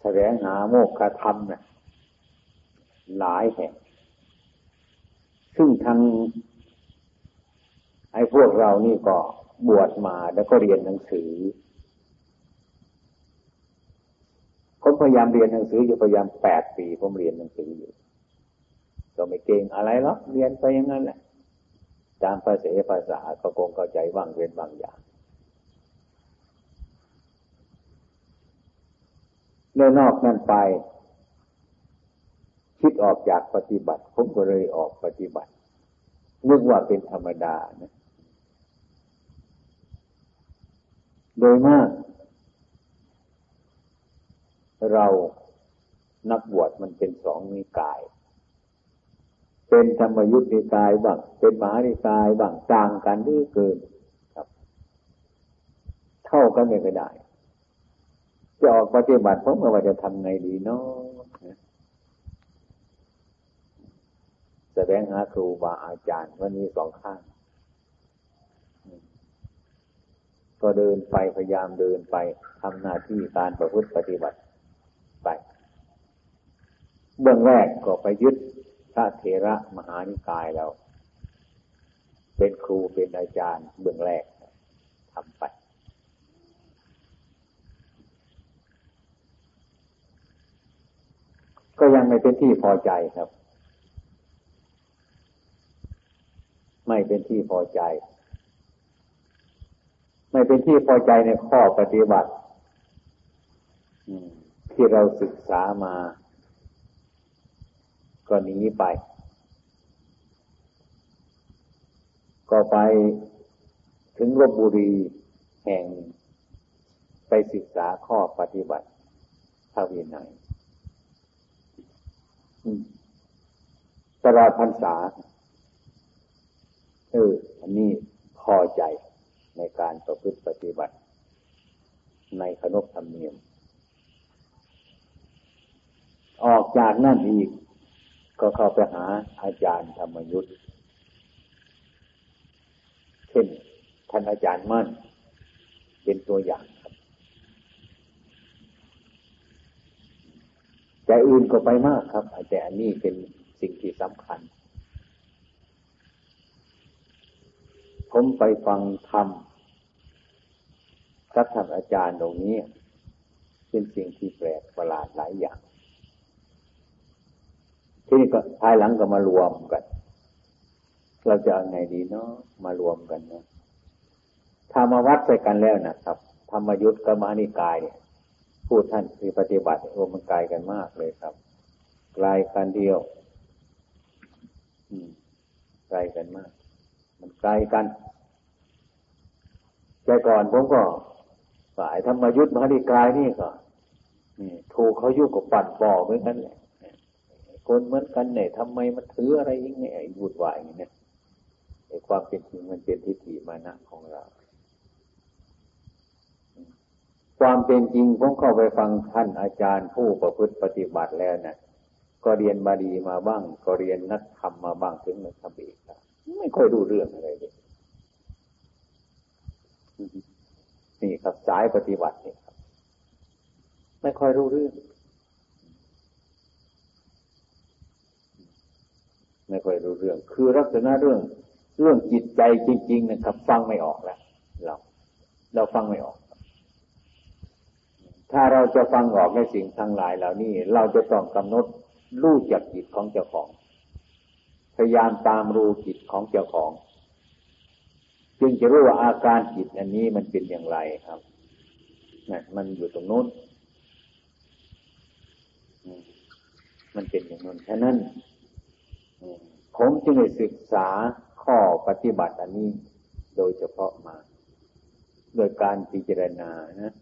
แสวงหาโมกขธรรมเนี่ยหลายแห่ง ซึ่งทาง ไอ้พวกเรานี่ก็บวชมาแล้วก็เรียนหนังสือผมพยายามเรียนหนังสืออยู่พยายามแปดปีผมเรียนหนังสืออยู่ ก็ไม่เก่งอะไรหรอกเรียนไปอย่างนั้นแหละตามภาษาภาษาก็คงเข้าใจบ้างเรียนบางอย่างเนื่อนอกนั้นไป คิดออกจากปฏิบัติ ผมก็เลยออกปฏิบัตินึกว่าเป็นธรรมดานะ โดยมาก เรานักบวชมันเป็นสองนิกาย เป็นธรรมยุทธนิกายบ้างเป็นมหานิกายบ้างต่างกันด้วยเกินครับ เท่ากันไม่ได้ จะออกปฏิบัติผมว่าจะทำไงดีเนาะแสดงหาครูบาอาจารย์วันนี้สองข้าง ก็เดินไปพยายามเดินไปทำหน้าที่การประพฤติปฏิบัติไป เบื้องแรกก็ไปยึดพระเถระมหานิกายเราเป็นครูเป็นอาจารย์เบื้องแรกทำไป ก็ยังไม่เป็นที่พอใจครับ ไม่เป็นที่พอใจ ไม่เป็นที่พอใจในข้อปฏิบัติที่เราศึกษามา ก็หนีไป ก็ไปถึงลบบุรีแห่ง ไปศึกษาข้อปฏิบัติพระวินัยตลอดพรรษาเอออันนี้พอใจ ในการประพฤติปฏิบัติ ในขนบธรรมเนียม ออกจากนั่นอีก ก็เข้าไปหาอาจารย์ธรรมยุทธ์เช่นท่านอาจารย์มั่น เป็นตัวอย่างครับแต่อื่นก็ไปมากครับแต่อันนี้เป็นสิ่งที่สำคัญ ผมไปฟังธรรมพระธรรมอาจารย์ตรงนี้ เป็นสิ่งที่แปลกประหลาดหลายอย่าง ที่นี้ก็ภายหลังก็มารวมกัน เราจะเอาไงดีเนาะมารวมกันเนาะถ้ามาวัดใส่กันแล้วนะครับ ธรรมยุทธกับมานิกายเนี่ยพูดท่านคือปฏิบัติโอ้มันไกลกันมากเลยครับไกลกันเดียวอืมไกลกันมาก มันไกลกันแต่ก่อนผมก็ฝ่ายธรรมยุทธมหานิกายนี่ก็นี่ถูกเขายุ่กับปั่นบ่อเหมือนกันแหละคนเหมือนกันเนี่ยทำไมมันถืออะไรอย่างเงี้ยวุ่นวายอย่างเงี้ยไอ้ความเป็นจริงมันเป็นทิฏฐิมานะของเรา ความเป็นจริงผมเข้าไปฟังท่านอาจารย์ผู้ประพฤติปฏิบัติแล้วนะก็เรียนบาลีมาบ้าง ก็เรียนนักธรรมมาบ้างถึงนักธรรมอีก ไม่ค่อยรู้เรื่องอะไรเลยนี่ครับสายปฏิบัตินี่ครับ ไม่ค่อยรู้เรื่อง ไม่ค่อยรู้เรื่อง คือลักษณะเรื่อง เรื่องจิตใจจริง ๆ นะครับ ฟังไม่ออกแล้วเราเราฟังไม่ออก ถ้าเราจะฟังออกในสิ่งทั้งหลายเหล่านี้ เราจะต้องกำหนดรู้จักจิตของเจ้าของ พยายามตามรู้จิตของเจ้าของ จึงจะรู้ว่าอาการจิตอันนี้มันเป็นอย่างไรครับนะมันอยู่ตรงนู้น มันเป็นอย่างนั้นฉะนั้นผมจึงได้ศึกษาข้อปฏิบัติอันนี้ โดยเฉพาะมา โดยการพิจารณานะ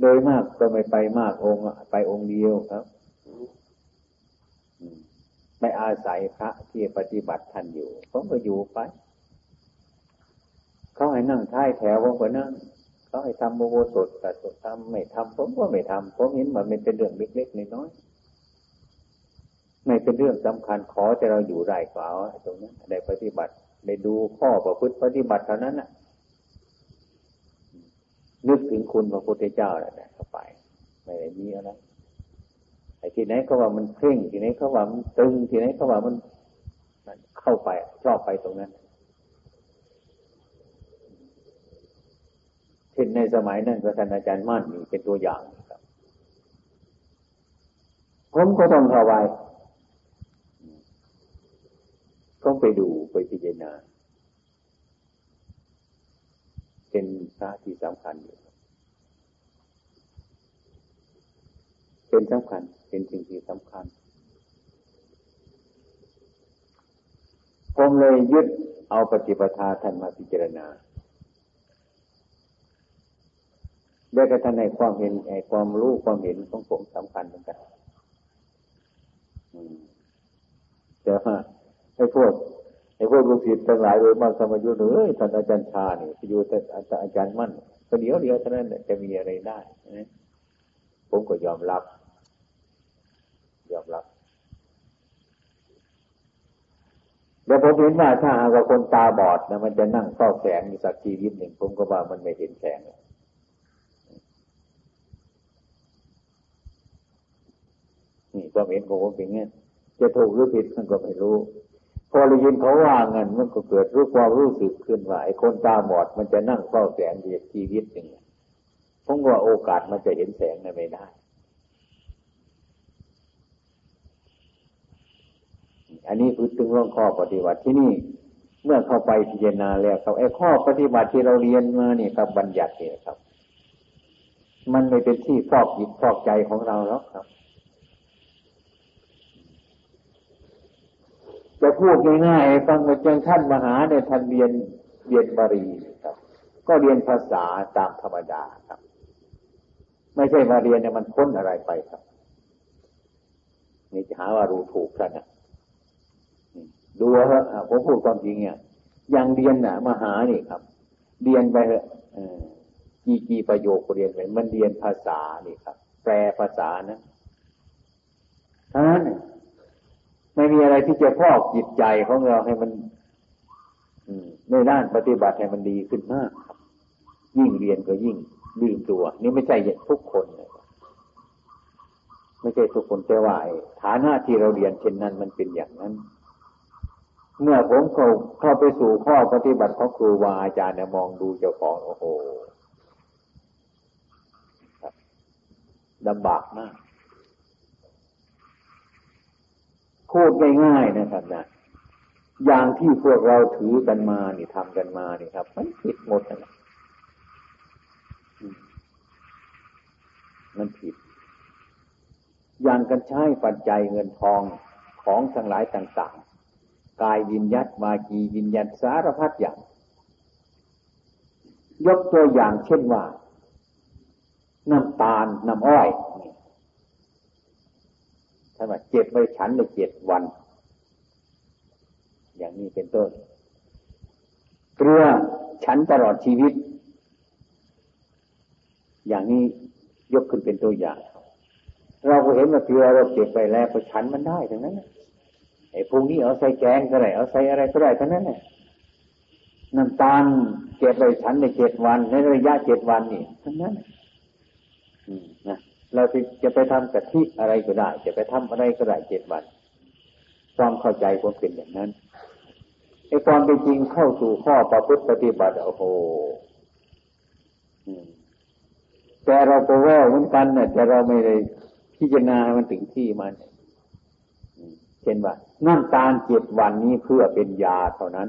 โดยมากก็ไม่ไปมากองไปองค์เดียวครับ ไม่อาศัยพระที่ปฏิบัติท่านอยู่ ผมก็อยู่ไป เขาให้นั่งท้ายแถวผมก็นั่ง เขาให้ทำโมโหสดแต่สดทำไม่ทำผมก็ไม่ทำผมเห็นมันเป็นเรื่องเล็กๆน้อยๆไม่เป็นเรื่องสำคัญขอแต่เราอยู่ได้กว่าตรงนั้นได้ปฏิบัติได้ดูข้อประพฤติปฏิบัติเท่านั้นน่ะ นึกถึงคุณพระพุทธเจ้าแหละเข้าไป ไม่ได้มีอะไร ไอ้ที่ไหนเขาว่ามันเคร่งที่ไหนเขาว่ามันตึงที่ไหนเขาว่ามันเข้าไปชอบไปตรงนั้นเช่นในสมัยนั้นพระท่านอาจารย์มั่นนี่เป็นตัวอย่างครับ ผมก็ต้องเข้าไปต้องไปดูไปพิจารณา เป็นพระที่สำคัญอยู่เป็นสำคัญ เป็นสิ่งที่สำคัญ ผมเลยยึดเอาปฏิปทาท่านมาพิจารณาได้กระทำในความเห็นไอ้ความรู้ความเห็นของผมสำคัญเหมือนกันแต่ว่าไอ้พวกไอ้พวกลูกศิษย์ทั้งหลายโดยมากสมัยยุเอ้ยท่านอาจารย์ชาเนี่ยอยู่แต่อาจารย์มั่นก็เดียวเดียวเท่านั้นจะมีอะไรได้นะผมก็ยอมรับ ยอมรับแล้วผมเห็นว่าถ้าหากว่าคนตาบอดนะมันจะนั่งเฝ้าแสงสักชีวิตหนึ่งผมก็ว่ามันไม่เห็นแสงนี่ความเห็นของผมเป็นงี้จะถูกหรือผิดมันก็ไม่รู้ พอได้ยินเขาว่าเงินมันก็เกิดรู้ความรู้สึกขึ้นว่าไอ้คนตาบอดมันจะนั่งเฝ้าแสงอยู่ชีวิตหนึ่งผมว่าโอกาสมันจะเห็นแสงในไม่ได้ อันนี้คือถึงเรื่องข้อปฏิบัติที่นี่ เมื่อเข้าไปพิจารณาแล้วครับไอ้ข้อปฏิบัติที่เราเรียนมาเนี่ยครับบัญญัติเนี่ยครับ มันไม่เป็นที่ฟอกจิตฟอกใจของเราแล้วครับจะพูดง่ายๆฟังมาจังท่านมหาเนี่ยท่านเรียนเรียนบาลีครับ ก็เรียนภาษาตามธรรมดาครับ ไม่ใช่มาเรียนเนี่ยมันพ้นอะไรไปครับนี่จะหาว่ารู้ถูกกันนะ ดูเถอะผมพูดความจริงเนี่ยยังเรียนน่ะมหานี่ครับ เรียนไปเถอะกี่กี่ประโยคเรียนไปมันเรียนภาษานี่ครับ แปลภาษานะท่านั้นไม่มีอะไรที่จะพอกจิตใจของเราให้มันในด้านปฏิบัติให้มันดีขึ้นมากครับ ยิ่งเรียนก็ยิ่งลืมตัว นี่ไม่ใช่ทุกคนเลยไม่ใช่ทุกคนแต่ว่าฐานะที่เราเรียนเช่นนั้นมันเป็นอย่างนั้น เมื่อผมเข้าเข้าไปสู่ข้อปฏิบัติของครูวาอาจารย์เนี่ยมองดูเจ้าของโอ้โหลำบากมาก พูดง่ายๆนะครับนะอย่างที่พวกเราถือกันมานี่ทำกันมานี่ครับ มันผิดหมดนะมันผิด อย่างกันใช้ปัจจัยเงินทองของทั้งหลายต่างๆ กายวิญญัตมากีวิญญัตสารพัดอย่าง ยกตัวอย่างเช่นว่า น้ำตาลน้ำอ้อยท่านว่าเจ็บไปฉันในเจ็ดวัน อย่างนี้เป็นต้นเกลือฉันตลอดชีวิต อย่างนี้ยกขึ้นเป็นตัวอย่าง เราก็เห็นว่าเกลือเราเก็บไปแล้วก็ฉันมันได้ทั้งนั้น ไอ้พวกนี้เอาใส่แกงก็ได้เอาใส่อะไรก็ได้ทั้งนั้นน่ะน้ำตาลเก็บไปฉันในเจ็ดวันในระยะเจ็ดวันนี่ทั้งนั้นนะเราจะไปทำกะทิอะไรก็ได้ จะไปทำอะไรก็ได้เจ็ดวันความเข้าใจควรเป็นอย่างนั้นไอ้ความเป็นจริงเข้าสู่ข้อประพฤติปฏิบัติโอ้โหแต่เราก็ว่าเหมือนกันเนี่ยแต่เราไม่ได้พิจารณามันถึงที่มันเเช่นว่าน้ำตาลเจ็ดวันนี้เพื่อเป็นยาเท่านั้น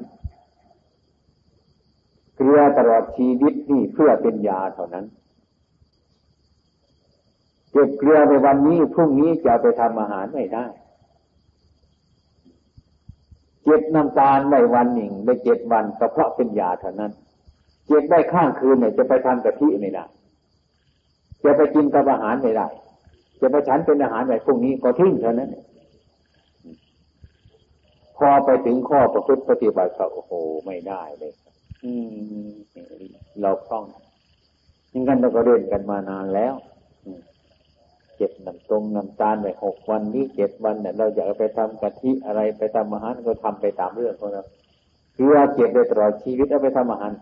เกลือตลอดชีวิตนี่เพื่อเป็นยาเท่านั้นเก็บเกลือในวันนี้พรุ่งนี้จะไปทำอาหารไม่ได้เก็บน้ำตาลในวันหนึ่งได้เจ็ดวันก็เพราะเป็นยาเท่านั้นเก็บได้ข้างคืนเนี่ยจะไปทำกะทิไม่ได้จะไปกินกับอาหารไม่ได้จะไปฉันเป็นอาหารแบบพรุ่งนี้ก็ทิ้งเท่านั้น พอไปถึงข้อประพฤติปฏิบัติก็โอ้โหไม่ได้เลยอืมเราคล่องยังกันเราก็เล่นกันมานานแล้วเจ็บน้ำตรงน้ำตาลไปหกวันนี้เจ็ดวันเนี่ยเราอยากไปทำกะทิอะไรไปทำอาหารก็ทำไปตามเรื่องของเราคือว่าเจ็บได้ตลอดชีวิตเอาไปทำอาหาร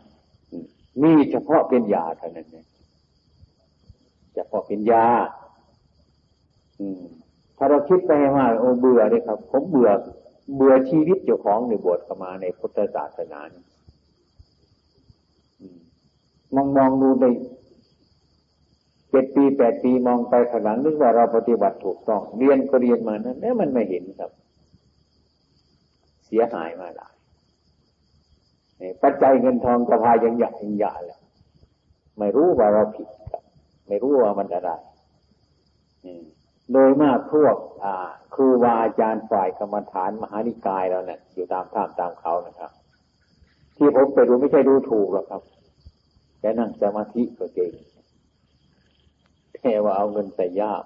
นี่เฉพาะเป็นยาเท่านั้นเนี่ยเฉพาะเป็นยา อืม ถ้าเราคิดไปว่าโอ้เบื่อเลยครับ ผมเบื่อ เบื่อชีวิตเจ้าของในบวชเข้ามาในพุทธศาสนามองมองดูในเจ็ดปีแปดปีมองไปข้างหลังนึกว่าเราปฏิบัติถูกต้องเรียนก็เรียนมานั้นเนี่ยมันไม่เห็นครับ เสียหายมาหลายปัจจัยเงินทองกระพายยังหยายังหยาแล้วไม่รู้ว่าเราผิดครับ ไม่รู้ว่ามันอะไร โดยมากพวกครูบาอาจารย์ฝ่ายกรรมฐานมหานิกายแล้วเนี่ยอยู่ตามท่ามตามเขานะครับ ที่ผมไปดูไม่ใช่ดูถูกหรอกครับแค่นั่งสมาธิก็เก่งแค่ว่าเอาเงินใส่ยาบ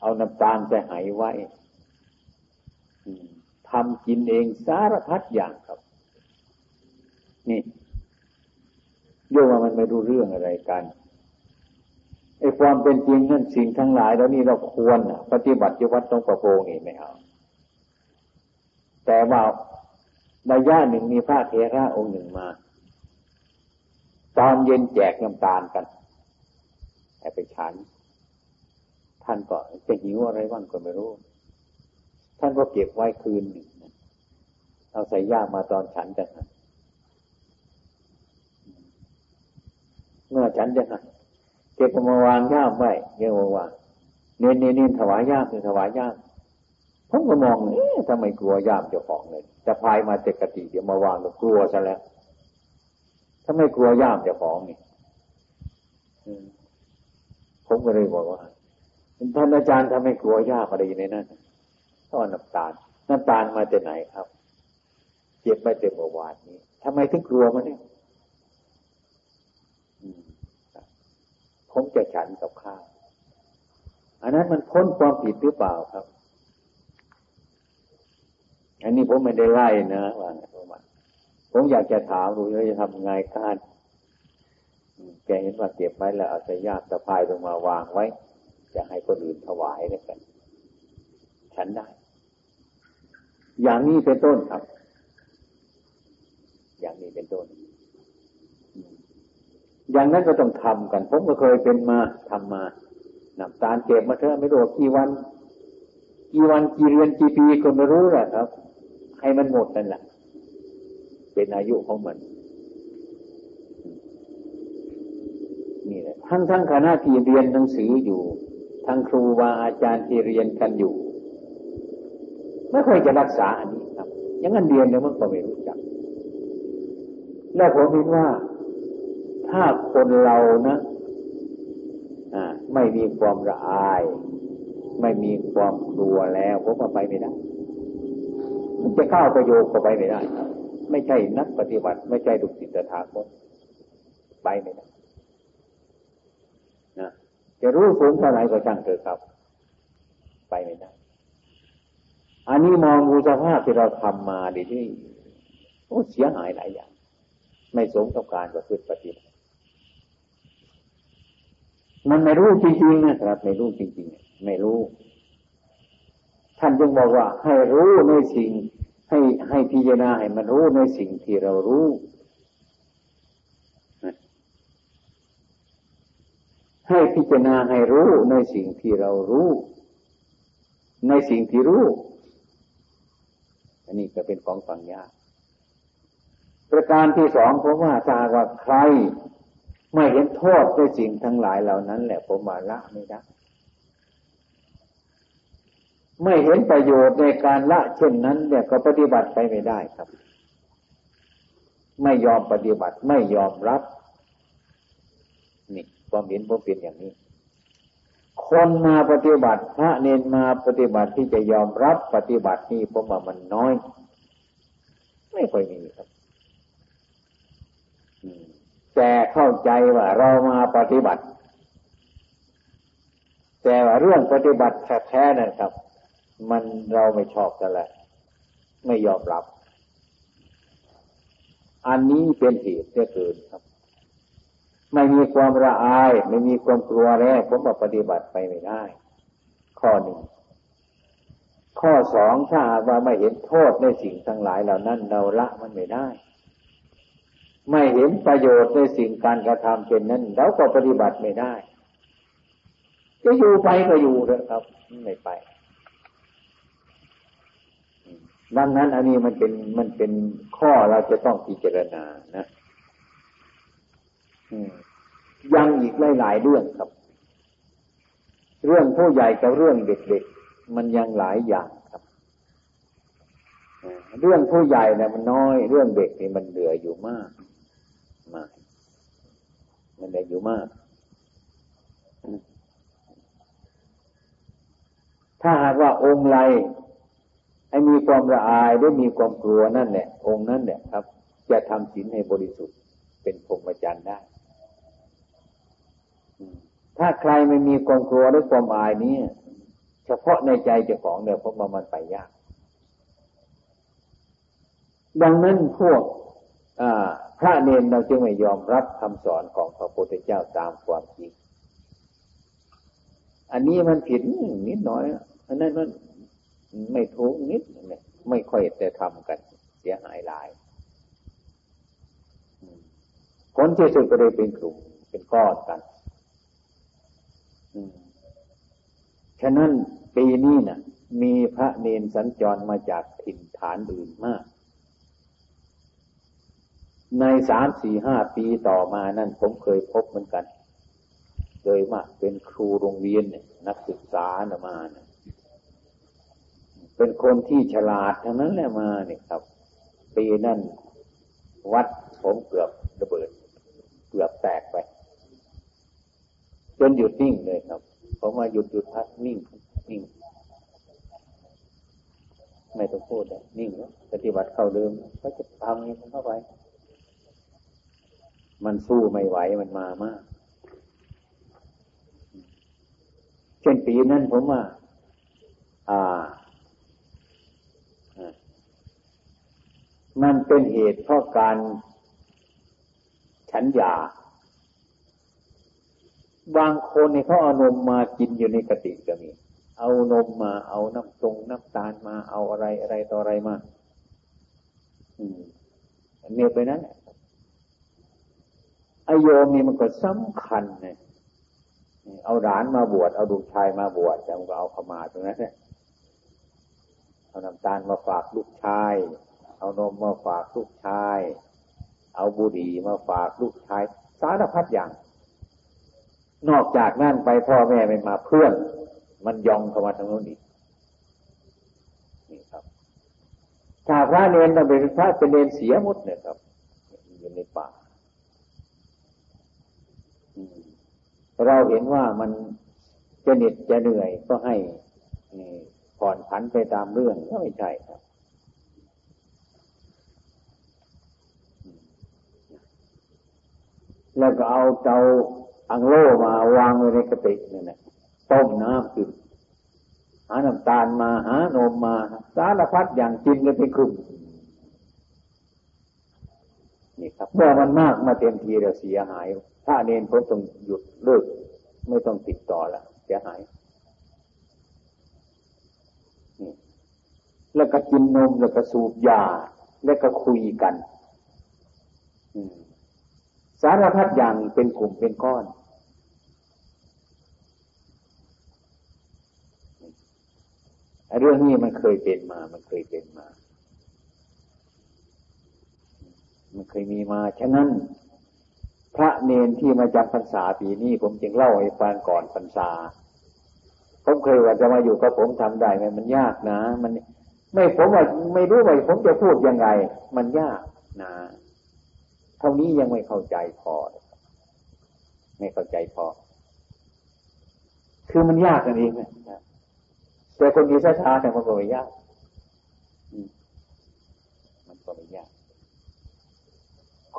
เอาน้ำตาลใส่ไหไว้ทำกินเองสารพัดอย่างครับ นี่โยว่ามันไม่รู้เรื่องอะไรกัน ไอ้ความเป็นจริงนั่นสิ่งทั้งหลายแล้วนี่เราควรปฏิบัติที่วัดตรงประโพนี่ไม่เอาแต่ว่าระยะหนึ่งมีพระเทระองค์หนึ่งมา ตอนเย็นแจกน้ำตาลกันให้ไปฉัน ท่านก็จะหิวอะไรบ้างก็ไม่รู้ ท่านก็เก็บไว้คืนหนึ่งเอาใส่ย่ามาตอนฉันจะหันเมื่อฉันจะหัน เก็บมาวางย่ามไว้เงี้ยว่าเน้นเน้นถวายย่ามคือถวายย่ามผมก็มองเอ๊ะทำไมกลัวย่ามเจ้าของเลยจะพายมาเตกติเดี๋ยวมาวางก็กลัวซะแล้วถ้าไม่กลัวย่ามเจ้าของนี่ผมก็เลยบอกว่าท่านอาจารย์ทำไมกลัวย่ามอะไรในนั้นท่อน้ำตาลน้ำตาลมาจากไหนครับเจ็บไม่เต็มเมื่อวานนี้ทำไมถึงกลัวมันเนี่ย ผมจะฉันกับข้าวอันนั้นมันพ้นความผิดหรือเปล่าครับ อันนี้ผมไม่ได้ไล่นะว่าผมผมอยากจะถามดูว่าจะทำไงการแกเห็นว่าเก็บไว้แล้วเอาใส่ยากสะพายลงมาวางไว้ จะให้คนอื่นถวายนี่กัน ฉันได้ อย่างนี้เป็นต้นครับ อย่างนี้เป็นต้น อย่างนั้นก็ต้องทำกัน ผมก็เคยเป็นมาทำมาน้ำตาลเก็บมาเถอะไม่รู้กี่วัน กี่วันกี่เดือนกี่ปีก็ไม่รู้แหละครับ ให้มันหมดนั่นแหละเป็นอายุของมันนี่แหละทั้งทั้งคณะที่เรียนหนังสืออยู่ ทั้งครูวาอาจารย์ที่เรียนกันอยู่ ไม่ค่อยจะรักษาอันนี้ครับ อย่างนั้นเรียนแล้วมันก็ไม่รู้จัก แล้วผมคิดว่า ถ้าคนเรานะไม่มีความละอาย ไม่มีความกลัวแล้วผมว่าไปไม่ได้จะเข้าประโยชน์ก็ไปไม่ได้ ไม่ใช่นักปฏิบัติ ไม่ใช่ดุสิตถาคตไปไม่ได้นะจะรู้สูงเท่าไหร่ก็ช่างเถอะครับ ไปไม่ได้ อันนี้มองดูสภาพที่เราทำมาดีที่โอ้เสียหายหลายอย่าง ไม่สมกับการประพฤติปฏิบัติ มันไม่รู้จริงๆนะครับ ไม่รู้จริงๆ ไม่รู้ ท่านจึงบอกว่า ให้รู้ในสิ่ง ให้ให้พิจารณาให้มันรู้ในสิ่งที่เรารู้ให้พิจารณาให้รู้ในสิ่งที่เรารู้ ในสิ่งที่รู้ อันนี้ก็เป็นของฝังยากประการที่สองผมว่าถ้าว่าใคร ไม่เห็นโทษในสิ่งทั้งหลายเหล่านั้น แหละผมว่าละไม่ได้ไม่เห็นประโยชน์ในการละเช่นนั้น เนี่ยก็ปฏิบัติไปไม่ได้ครับ ไม่ยอมปฏิบัติไม่ยอมรับนี่ความเห็นผมเป็นอย่างนี้ คนมาปฏิบัติพระเนนมาปฏิบัติที่จะยอมรับปฏิบัตินี่ผมว่ามันน้อย ไม่ค่อยมีครับ แต่เข้าใจว่าเรามาปฏิบัติ แต่ว่าเรื่องปฏิบัติแท้ๆนั่นครับ มันเราไม่ชอบกันแหละไม่ยอมรับ อันนี้เป็นเหตุที่เกิดครับ ไม่มีความละอาย ไม่มีความกลัวแล้วผมว่าปฏิบัติไปไม่ได้ ข้อหนึ่งข้อสองถ้าว่าไม่เห็นโทษในสิ่งทั้งหลายเหล่านั้นเราละมันไม่ได้ ไม่เห็นประโยชน์ในสิ่งการกระทำเช่นนั้นเราก็ปฏิบัติไม่ได้จะอยู่ไปก็อยู่เถอะครับไม่ไป ดังนั้นอันนี้มันเป็นมันเป็นข้อเราจะต้องพิจารณานะยังอีกหลายๆเรื่องครับ เรื่องผู้ใหญ่กับเรื่องเด็กๆมันยังหลายอย่างครับเรื่องผู้ใหญ่นะมันน้อย เรื่องเด็กนี่มันเหลืออยู่มาก มาก มันเหลือยู่มาก ถ้าหากว่าองค์ไรให้มีความละอายด้วยมีความกลัวนั่นแหละ องค์นั้นเนี่ยครับ จะทำศีลให้บริสุทธิ์เป็นพรหมจรรย์ได้ถ้าใครไม่มีความกลัวหรือความอายนี้เฉพาะในใจเจ้าของเนี่ยพบว่ามันไปยาก ดังนั้นพวก พระเนนเราจึงไม่ยอมรับคำสอนของพระพุทธเจ้าตามความจริง อันนี้มันผิดนิดหน่อยอันนั้นมันไม่ถูกนิดไม่ค่อยจะทำกัน เสียหายหลายผลที่สุดก็เลยเป็นกลุ่มเป็นก้อนกันฉะนั้นปีนี้นะ่ะ มีพระเนนสัญจรมาจากถิ่นฐานอื่นมาก ในสามสี่ห้าปีต่อมานั่นผมเคยพบเหมือนกัน โดยมากเป็นครูโรงเรียนเนี่ยนักศึกษานะมานะเป็นคนที่ฉลาดทั้งนั้นแหละมาเนี่ยครับ ปีนั่นวัดผมเกือบระเบิด เกือบแตกไป จนหยุดนิ่งเลยครับผมมาหยุดหยุดพักนิ่งนิ่ง ไม่ต้องพูดเลยนิ่งแล้วปฏิบัติเข้าเดิมก็จะทำนี้เข้าไป มันสู้ไม่ไหวมันมามาก เช่นปีนั้นผมว่า อ่า มันเป็นเหตุเพราะการฉันยา บางคนเนี่ยเขาเอานมมากินอยู่ในกติก็มี เอานมมา เอาน้ำตรงน้ำตาลมา เอาอะไรอะไรต่ออะไรมา อืมเนี่ยไปนั้นไอโยมนี่มันก็สำคัญเนี่ยเอาหลานมาบวชเอาดูกชายมาบวชแต่มันก็เอาขมาตรงนั้นเนี่ยเอาน้ำตาลมาฝากลูกชาย เอานมมาฝากลูกชาย เอาบุหรี่มาฝากลูกชาย สารพัดอย่าง นอกจากนั่นไปพ่อแม่ไม่มาเพื่อน มันยองเข้ามาทางโน้นอีกนี่ครับถ้าพระเนรต้องเป็นพระเป็นเนรเสียหมดเนี่ยครับอยู่ในป่า เราเห็นว่ามันจะเหน็ดจะเหนื่อยก็ให้ผ่อนผันไปตามเรื่องก็ไม่ใช่ครับ แล้วก็เอาเจ้าอังโลมาวางไว้ในกระติกนี่นะต้มน้ำกินหาน้ำตาลมาหานมมา สารพัดอย่างกินกันเป็นกลุ่มนี่ครับเมื่อมันมากมาเต็มทีแล้วเสียหาย ถ้าเนนผมต้องหยุดเลิก ไม่ต้องติดต่อแล้วเสียหายแล้วก็กินนมแล้วก็สูบยา แล้วก็คุยกันสารพัดอย่างเป็นกลุ่มเป็นก้อน เรื่องนี้มันเคยเป็นมา มันเคยเป็นมา มันเคยมีมา ฉะนั้น พระเนนที่มาจากพรรษาปีนี้ผมจึงเล่าให้ฟังก่อนพรรษา ผมเคยว่าจะมาอยู่กับผมทำได้ไหมมันยากนะ มันไม่ผมว่าไม่รู้ว่าผมจะพูดยังไง มันยากนะเท่านี้ยังไม่เข้าใจพอ ไม่เข้าใจพอ คือมันยากกันเองนะแต่คนมีศรัทธาแต่มันก็ไม่ยากมันก็ไม่ยาก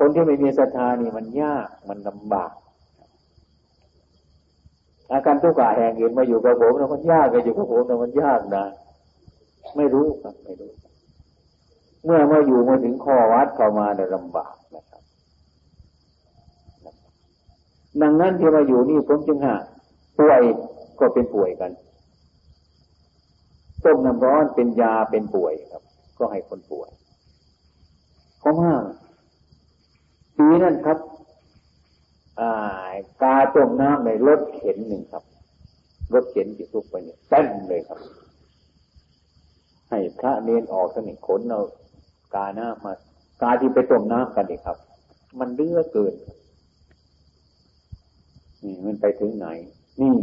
คนที่ไม่มีศรัทธานี่มันยากมันลำบาก อาการทุกข์กาแห่งอื่นมาอยู่กับผมแล้วมันยากกับอยู่กับผมแต่มันยากนะไม่รู้ครับไม่รู้ เมื่อมาอยู่มาถึงข้อวัดเข้ามาเนี่ยลำบากนะครับ ดังนั้นที่มาอยู่นี่ผมจึงหาป่วยก็เป็นป่วยกันต้มน้ำร้อนเป็นยาเป็นป่วยครับ ก็ให้คนป่วยข้อห้า ปีนั่นครับกาต้มน้ำในรถเข็นหนึ่งครับ รถเข็นที่ทุกไปเนี่ยเต็มเลยครับ ให้พระเนนออกสนิทขนเอากาหน้ามากาที่ไปต้มน้ำกันนี่ครับ มันเลือเกินนี่มันไปถึงไหน นี่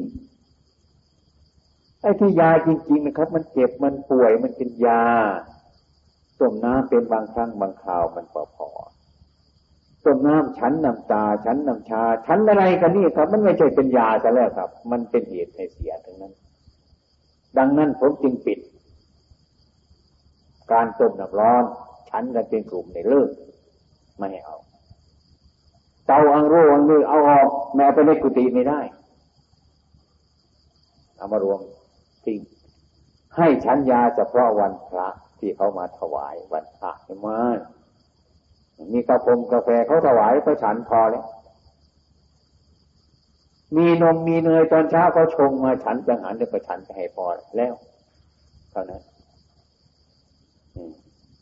ไอ้ที่ยาจริงๆนะครับ มันเจ็บมันป่วยมันเป็นยาต้มน้ำเป็นบางครั้งบางคราวมันพอ ต้มน้ำชั้นน้ำตาชั้นน้ำชาชั้นอะไรกันนี่ครับ มันไม่ใช่เป็นยาซะแล้วครับ มันเป็นเหตุให้เสียทั้งนั้น ดังนั้นผมจึงปิด การต้มน้ำร้อนชั้นกันเป็นกลุ่มในเลิกไม่ให้เอา เตาอังโรอังมือเอาออกแม้ไปในกุฏิไม่ได้เอามารวมทิ้งให้ชั้นยาเฉพาะวันพระที่เขามาถวายวันพระมา มีกาแฟกาแฟเขาถวายก็ฉันพอแล้ว มีนมมีเนยตอนเช้าเขาชงมาฉันจังหันเดี๋ยวก็ฉันจะให้พอแล้วเท่านั้น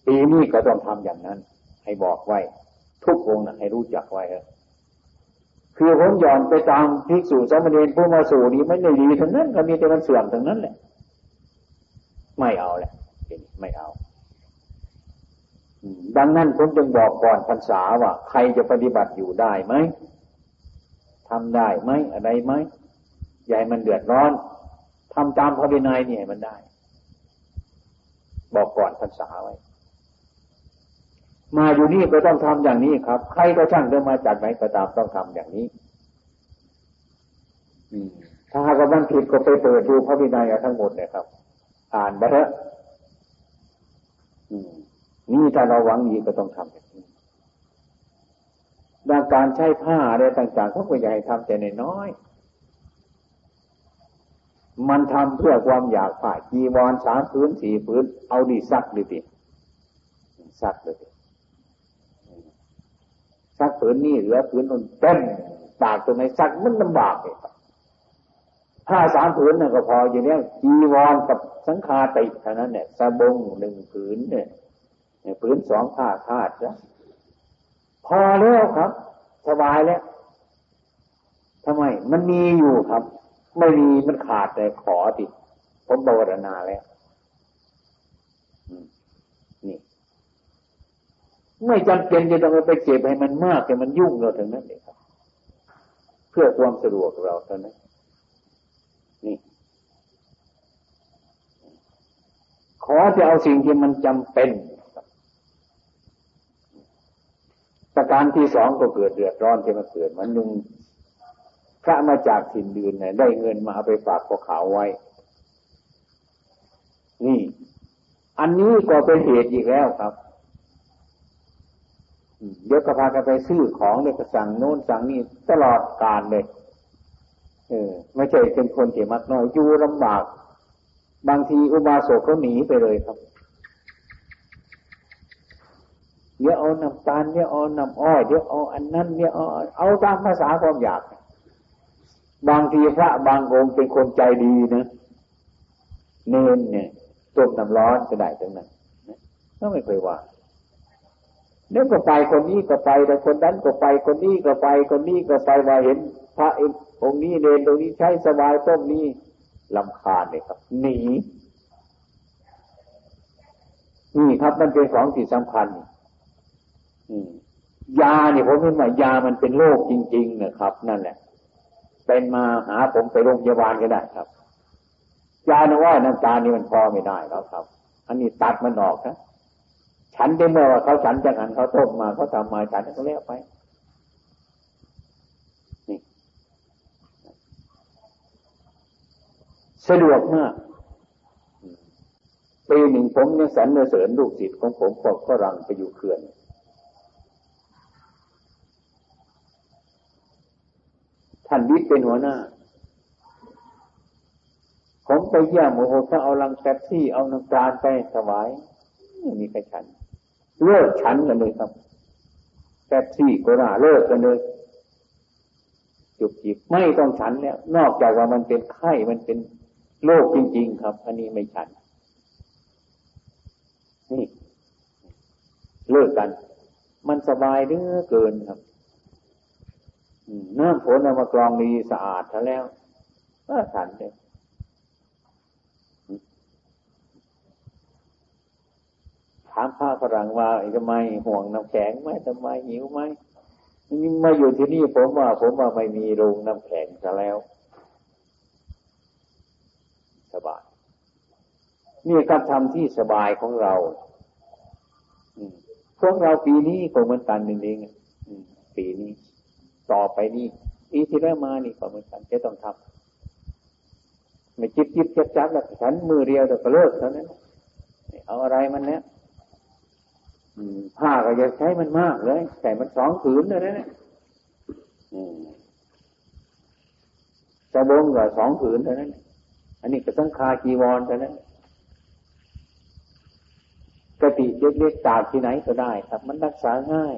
ปีนี้ก็ต้องทำอย่างนั้น ให้บอกไว้ ทุกองนะให้รู้จักไว้เอคือผมย่อนไปตามภิกษุสามเณรผู้มาสู่นี้ไม่ได้ดีทั้งนั้น ก็มีแต่มันเสื่อมทั้งนั้นแหละไม่เอาแหละไม่เอา ดังนั้นผมจึงบอกก่อนพรรษาว่า ใครจะปฏิบัติอยู่ได้ไหมทำได้ไหมอะไรไหมใหญ่มันเดือดร้อนทำตามพระวินัยนี่ให้มันได้ บอกก่อนพรรษาไว้ มาอยู่นี่ก็ต้องทำอย่างนี้ครับ ใครก็ช่างจะมาจากไหนก็ตามต้องทำอย่างนี้ถ้าหากว่ามันผิดก็ไปเปิดดูพระวินัยทั้งหมดเนี่ยครับ อ่านไปเถอะ นี่ถ้าเราหวังดีก็ต้องทำแบบนี้ดังการใช้ผ้าอะไรต่างๆเขาก็อยากให้ทำแต่ในน้อย มันทำเพื่อความอยากผ่าจีวรสามพื้นสี่พื้น เอาดีซักดีติซักเลยซักผืนนี่เหลือผืนนนเต็มตากตัวไหนซักมันลำบากเลยผ้าสามผืนนั่นก็พออยู่เนี้ยจีวรกับสังคาติเท่านั้นเนี่ยสบงหนึ่งผืนเนี่ย ผืนสองผ้าคาดนะพอแล้วครับ สบายแล้วทำไม มันมีอยู่ครับ ไม่มีมันขาดแต่ขอติดผมบรณาแล้วนี่ ไม่จำเป็นจะต้องไปเก็บให้มันมากแต่มันยุ่งเราถึงนั้นเลยครับ เพื่อความสะดวกเราเท่านั้น นี่ ขอจะเอาสิ่งที่มันจำเป็น ประการที่สองก็เกิดเดือดร้อนที่มาเกิดมันหนึ่งพระมาจากถิ่นดืนเนี่ยได้เงินมาเอาไปฝากพวกเขาไว้ นี่ อันนี้ก็เป็นเหตุอีกแล้วครับเดี๋ยวก็พากันไปซื้อของเดี๋ยวก็สั่งโน้นสั่งนี่ตลอดการเลยเออไม่ใช่เป็นคนที่มักน้อยอยู่ลำบาก บางทีอุบาสกเขาหนีไปเลยครับ เดี๋ยวเอาน้ำตาลเดี๋ยวเอาน้ำอ้อยเดี๋ยวเอาอันนั้นเดี๋ยวเอาเอาตามภาษาความอยาก บางทีพระบางองค์เป็นคนใจดีนะเน้นเนี่ยต้มน้ำร้อนก็ได้ตรงนั้นก็ไม่เคยว่าเดี๋ยวก็ไปคนนี้ก็ไปแต่คนนั้นก็ไปคนนี้ก็ไป คนนี้ก็ไปว่าเห็น พระองค์นี้เดินตรงนี้ใช้สบายต้มนี้ลำคาญเลยครับหนีนี่ครับมันเป็นของที่สำคัญ ยาเนี่ยผมเห็นว่ายามันเป็นโรคจริง ๆ นะครับ นั่นแหละ เป็นมาหาผมไปโรงพยาบาลก็ได้ครับ ยาน้ว่าน้ำตานี่มันพอไม่ได้แล้วครับ อันนี้ตัดมันออกนะฉันได้เมื่อว่าเขาฉันจากอันเขาต้มมาเขาทำมาฉันก็เลี้ยไปนี่สะดวกมากปีหนึ่งผมเนี่ยสรรเสริญลูกศิษย์ของผมก็ฝรั่งไปอยู่เขื่อน ท่านวิทย์เป็นหัวหน้า ผมไปเยี่ยมโอ้โหถ้าเอาลังแป๊บซี่เอาน้ำตาลไปถวายไม่มีใครฉัน เลิกฉันกันเลยครับแป๊บซี่ก็น่าเลิกกันเลยจุบจิบไม่ต้องฉันแล้วนอกจากว่ามันเป็นไข้มันเป็นโรคจริง ๆ ครับ อันนี้ไม่ฉัน นี่ เลิกกัน มันสบายเดือเกินครับ น้ำฝนเอามากรองดีสะอาดซะแล้วก็ฉันเลยถามพระฝรั่งว่าทำไมห่วงน้ำแข็งไหมทำไมหิวไหมมาอยู่ที่นี่ผมว่า ผมว่าไม่มีโรงน้ำแข็งซะแล้วสบายนี่การทำที่สบายของเราพวกเราปีนี้ก็เหมือนกันหนึ่งเองปีนี้ ต่อไปนี้ปีที่แล้วมานี่ก็เหมือนกันจะต้องทำไม่จิบจิบจับจับแล้วฉันมือเดียวแต่ก็เลิกเท่านั้นเอาอะไรมันเนี้ยผ้าก็จะใช้มันมากเลยใส่มันสองผืนเลยนะสบงก็สองผืนเท่านั้น อันนี้ก็ต้องคาจีวรเท่านั้นกติเล็กๆตากที่ไหนก็ได้ ครับ มันรักษาง่าย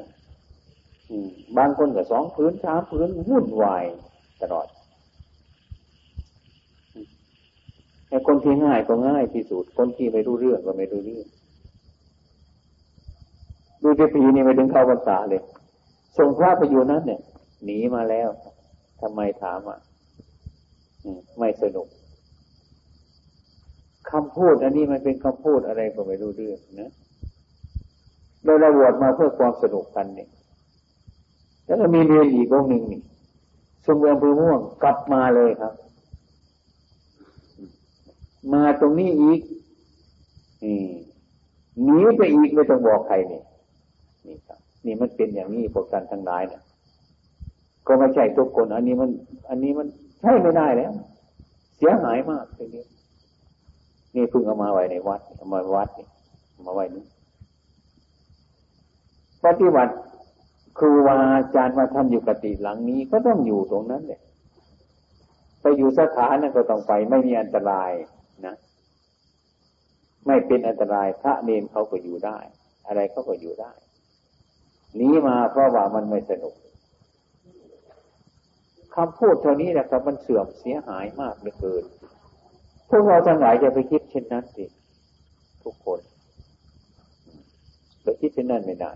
บางคนก็สองผืนสามผืนวุ่นวายตลอดไอ้คนที่ง่ายก็ง่ายที่สุด คนที่ไม่รู้เรื่องก็ไม่รู้เรื่อง ดูที่ปีนี้ไปถึงเข้าพรรษาเลยส่งพระไปอยู่นั้นเนี่ย หนีมาแล้วทำไมถามอะไม่สนุกคำพูดอันนี้มันเป็นคำพูดอะไรก็ไม่รู้เรื่องนะเราระบวดมาเพื่อความสนุกกันเนี่ย แล้วก็มีเรียนอีกองหนึ่งนี่สมเด็จพระม่วงกลับมาเลยครับ มาตรงนี้อีกหนีไปอีกไม่ต้องบอกใครนี่นี่ครับ นี่มันเป็นอย่างนี้พวกกันทั้งหลายเนี่ยก็ไม่ใช่ทุกคน อันนี้มัน อันนี้มันใช่ไม่ได้แล้วเสียหายมากทีนี้นี่เพิ่งเอามาไว้ในวัดเอามาวัดนี่มาไว้นี้ปฏิบัติ ครูวาอาจารย์มาทำอยู่กติหลังนี้ก็ต้องอยู่ตรงนั้นเลยไปอยู่สถานนั้นก็ต้องไปไม่มีอันตรายนะไม่เป็นอันตรายพระเนนเขาก็อยู่ได้ อะไรเขาก็อยู่ได้นี้มาเพราะว่ามันไม่สนุกคำพูดเท่านี้แหละครับ มันเสื่อมเสียหายมากเหลือเกิน พวกเราทั้งหลายจะไปคิดเช่นนั้นสิ ทุกคนไปคิดเช่นนั้นไม่ได้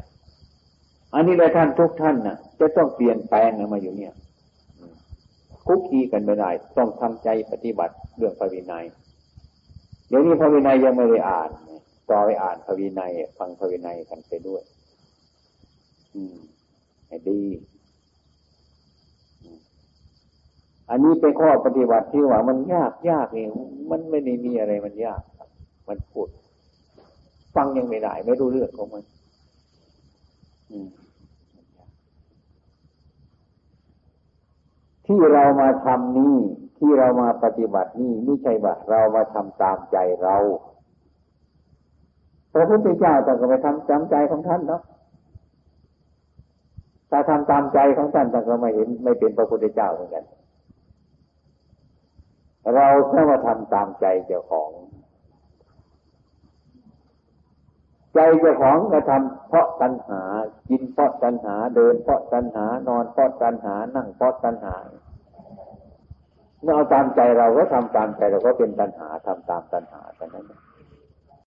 อันนี้แหละท่านทุกท่านนะ่ะจะต้องเปลี่ยนแปลงมาอยู่เนี่ยคุกคีกันไม่ได้ต้องทำใจปฏิบัติเรื่องพระวินัยเดี๋ยวนี้พระวินัยยังไม่ได้อ่านต่อไปอ่านพระวินัย ฟังพระวินัยกันไปด้วย อืมดีอันนี้เป็นข้อปฏิบัติที่ว่ามันยากยากนี่มันไม่ได้มีอะไรมันยาก มันพูด ฟังยังไม่ได้ ไม่รู้เรื่องของมัน อืม ที่เรามาทำนี่ที่เรามาปฏิบัตินี่ไม่ใช่ว่าเรามาทำตามใจเราพระพุทธเจ้าแต่ก็ไปทำตามใจของท่านเนาะถ้าทำตามใจของท่านท่านก็ไม่เห็น ไม่เป็นพระพุทธเจ้าเหมือนกัน เราแค่มาทำตามใจเจ้าของ ใจเจ้าของก็ทำเพราะตัณหา กินเพราะตัณหา เดินเพราะตัณหา นอนเพราะตัณหา นั่งเพราะตัณหา เมื่อเอาตามใจเราก็ทำตามใจเราก็เป็นตัณหาทำตามตัณหาแต่นั้น